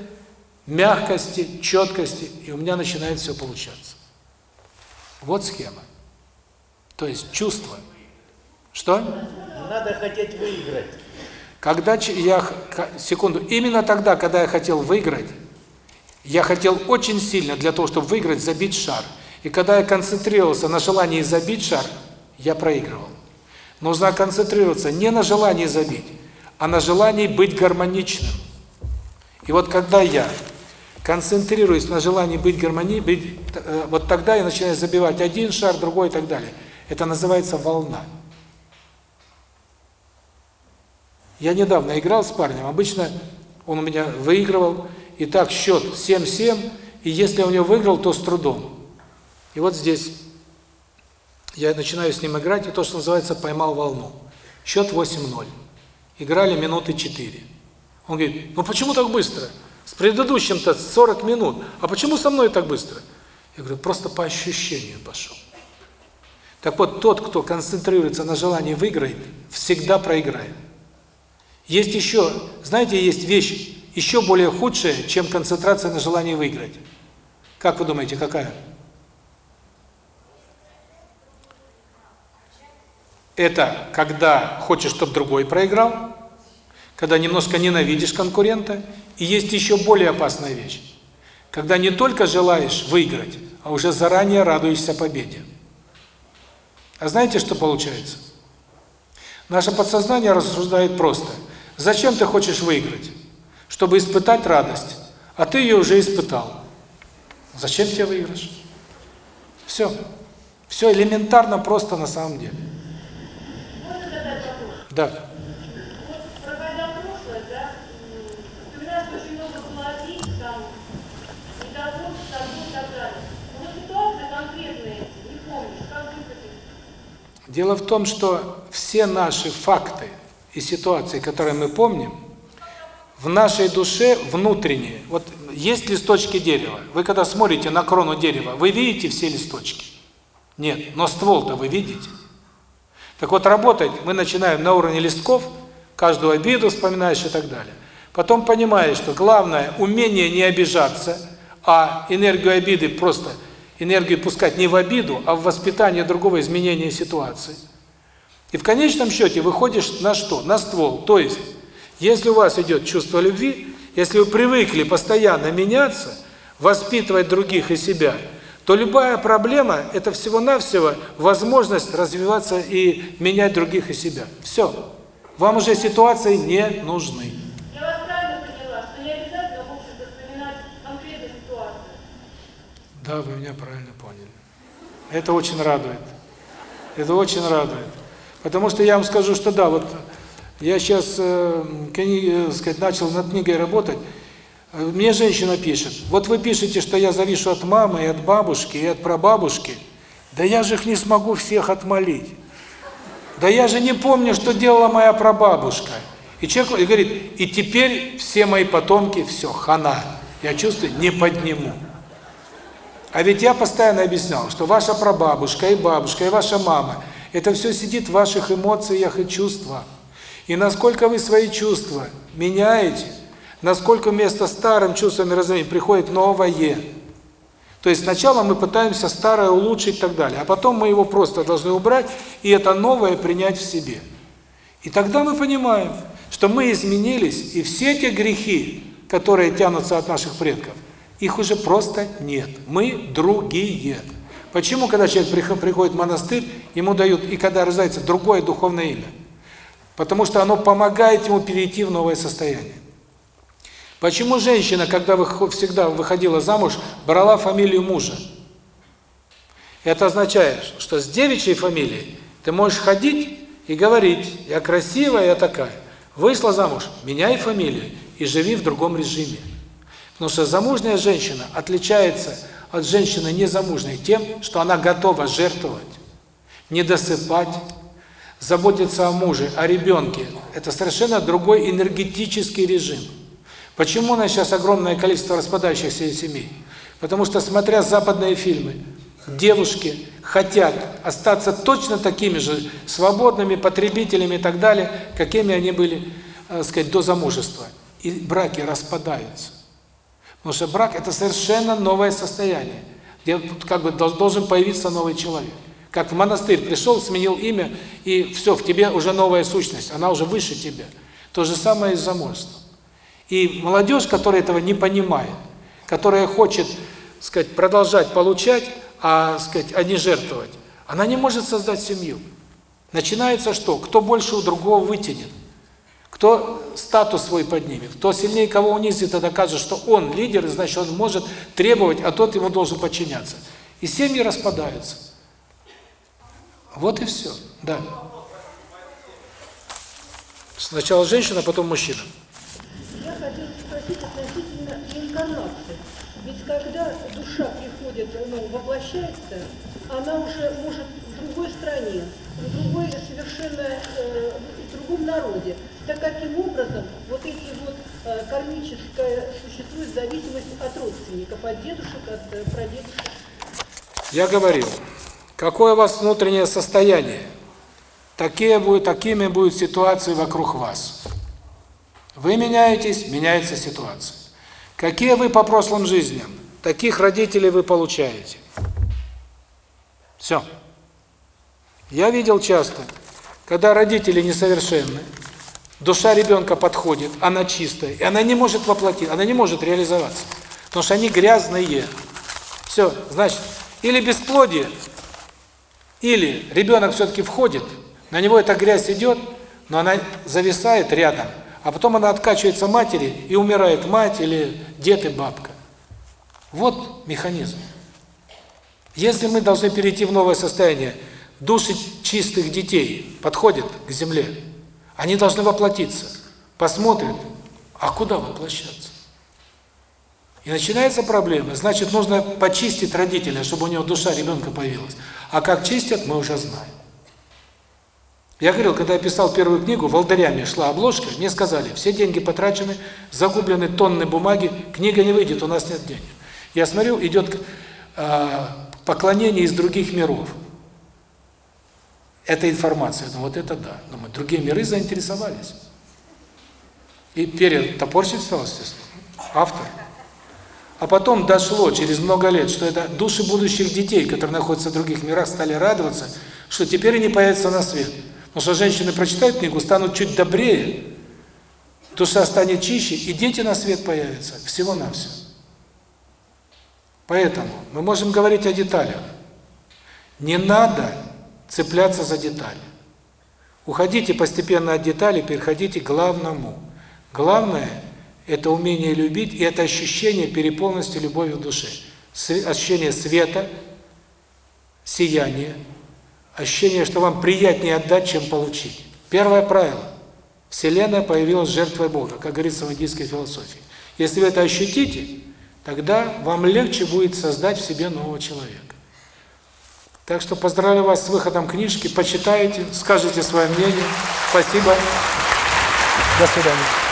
мягкости, четкости, и у меня начинает все получаться. Вот схема. То есть чувство. Что? Надо хотеть выиграть. Когда я секунду, именно тогда, когда я хотел выиграть, я хотел очень сильно для того, чтобы выиграть, забить шар. И когда я концентрировался на желании забить шар, я проигрывал. Нужно концентрироваться не на желании забить, а на желании быть гармоничным. И вот когда я концентрируюсь на желании быть гармоничным, быть, э, вот тогда я начинаю забивать один шар, другой и так далее. Это называется волна. Я недавно играл с парнем, обычно он у меня выигрывал, и так счет 7-7, и если он у него выиграл, то с трудом. И вот здесь я начинаю с ним играть, и то, что называется, поймал волну. Счет 8-0. Играли минуты 4. Он говорит, ну почему так быстро? С предыдущим-то 40 минут. А почему со мной так быстро? Я говорю, просто по ощущению пошел. Так вот, тот, кто концентрируется на желании выиграть, всегда проиграет. Есть еще, знаете, есть вещь еще более худшая, чем концентрация на желании выиграть. Как вы думаете, какая? Это когда хочешь, чтобы другой проиграл, когда немножко ненавидишь конкурента, и есть еще более опасная вещь. Когда не только желаешь выиграть, а уже заранее радуешься победе. А знаете, что получается? Наше подсознание рассуждает просто. Зачем ты хочешь выиграть? Чтобы испытать радость. А ты ее уже испытал. Зачем тебе выигрыш? Все. Все элементарно просто на самом деле. Да. Дело в том, что все наши факты и ситуации, которые мы помним, в нашей душе внутренние. Вот есть листочки дерева. Вы когда смотрите на крону дерева, вы видите все листочки? Нет, но ствол-то вы видите. Так вот, работать мы начинаем на уровне листков, каждую обиду вспоминаешь и так далее. Потом понимаешь, что главное умение не обижаться, а энергию обиды просто энергию пускать не в обиду, а в воспитание другого изменения ситуации. И в конечном счете выходишь на что? На ствол. То есть, если у вас идет чувство любви, если вы привыкли постоянно меняться, воспитывать других и себя, то любая проблема – это всего-навсего возможность развиваться и менять других и себя. Все. Вам уже ситуации не нужны. Я вас правильно поняла, что не обязательно, в общем-то, вспоминать конкретные ситуации. Да, вы меня правильно поняли. Это очень радует. Это очень радует. Потому что я вам скажу, что да, вот я сейчас, э, э, сказать, начал над книгой работать. Э, Мне женщина пишет, вот вы пишете, что я завишу от мамы, и от бабушки, и от прабабушки. Да я же их не смогу всех отмолить. Да я же не помню, что делала моя прабабушка. И человек и говорит, и теперь все мои потомки, все, хана. Я чувствую, не подниму. А ведь я постоянно объяснял, что ваша прабабушка и бабушка, и ваша мама, это все сидит в ваших эмоциях и чувствах. И насколько вы свои чувства меняете, насколько вместо старым чувством мировоззрения приходит новое. То есть сначала мы пытаемся старое улучшить и так далее, а потом мы его просто должны убрать и это новое принять в себе. И тогда мы понимаем, что мы изменились, и все те грехи, которые тянутся от наших предков, их уже просто нет. Мы другие. Почему, когда человек приход- приходит в монастырь, ему дают, и когда рождается, другое духовное имя? Потому что оно помогает ему перейти в новое состояние. Почему женщина, когда всегда выходила замуж, брала фамилию мужа? Это означает, что с девичьей фамилией ты можешь ходить и говорить, я красивая, я такая. Вышла замуж, меняй фамилию и живи в другом режиме. Потому что замужняя женщина отличается от женщины незамужней тем, что она готова жертвовать, не досыпать, заботиться о муже, о ребенке. Это совершенно другой энергетический режим. Почему у нас сейчас огромное количество распадающихся семей? Потому что, смотря западные фильмы, девушки хотят остаться точно такими же свободными потребителями и так далее, какими они были, так сказать, до замужества. И браки распадаются. Потому что брак – это совершенно новое состояние, где как бы дол- должен появиться новый человек. Как в монастырь пришел, сменил имя, и все, в тебе уже новая сущность, она уже выше тебя. То же самое и с замужеством. И молодежь, которая этого не понимает, которая хочет, сказать, продолжать получать, а, сказать, а не жертвовать, она не может создать семью. Начинается что? Кто больше у другого вытянет? Кто статус свой поднимет? Кто сильнее кого унизит и докажет, что он лидер, значит он может требовать, а тот ему должен подчиняться. И семьи распадаются. Вот и все. Да. Сначала женщина, потом мужчина. Я хотела спросить относительно реинкарнации. Ведь когда душа приходит, ну, воплощается, она уже может в другой стране, в другой совершенно, э, в другом народе. Так каким образом вот эти вот э, кармическая существует зависимость от родственников, от дедушек, от э, прадедушек? Я говорил, какое у вас внутреннее состояние, такие будут, такими будут ситуации вокруг вас. Вы меняетесь, меняется ситуация. Какие вы по прошлым жизням, таких родителей вы получаете. Все. Я видел часто, когда родители несовершенны, душа ребенка подходит, она чистая, и она не может воплотить, она не может реализоваться, потому что они грязные. Все, значит, или бесплодие, или ребенок все-таки входит, на него эта грязь идет, но она зависает рядом, а потом она откачивается матери, и умирает мать или дед и бабка. Вот механизм. Если мы должны перейти в новое состояние, души чистых детей подходят к земле, они должны воплотиться, посмотрят, а куда воплощаться? И начинается проблема. Значит, нужно почистить родителя, чтобы у него душа ребенка появилась. А как чистят, мы уже знаем. Я говорил, когда я писал первую книгу, волдырями шла обложка, мне сказали, все деньги потрачены, загублены тонны бумаги, книга не выйдет, у нас нет денег. Я смотрю, идет э, поклонение из других миров. Это информация. Ну вот это да. Думаю, другие миры заинтересовались. И перед топорщик стал, естественно, автор. А потом дошло через много лет, что это души будущих детей, которые находятся в других мирах, стали радоваться, что теперь они появятся на свет. Потому что женщины прочитают книгу, станут чуть добрее, душа станет чище, и дети на свет появятся. Всего-навсего. Поэтому мы можем говорить о деталях. Не надо цепляться за детали. Уходите постепенно от деталей, переходите к главному. Главное – это умение любить, и это ощущение переполненности любови в душе. Ощущение света, сияния, ощущение, что вам приятнее отдать, чем получить. Первое правило. Вселенная появилась жертвой Бога, как говорится в индийской философии. Если вы это ощутите, тогда вам легче будет создать в себе нового человека. Так что поздравляю вас с выходом книжки, почитайте, скажите свое мнение. Спасибо. До свидания.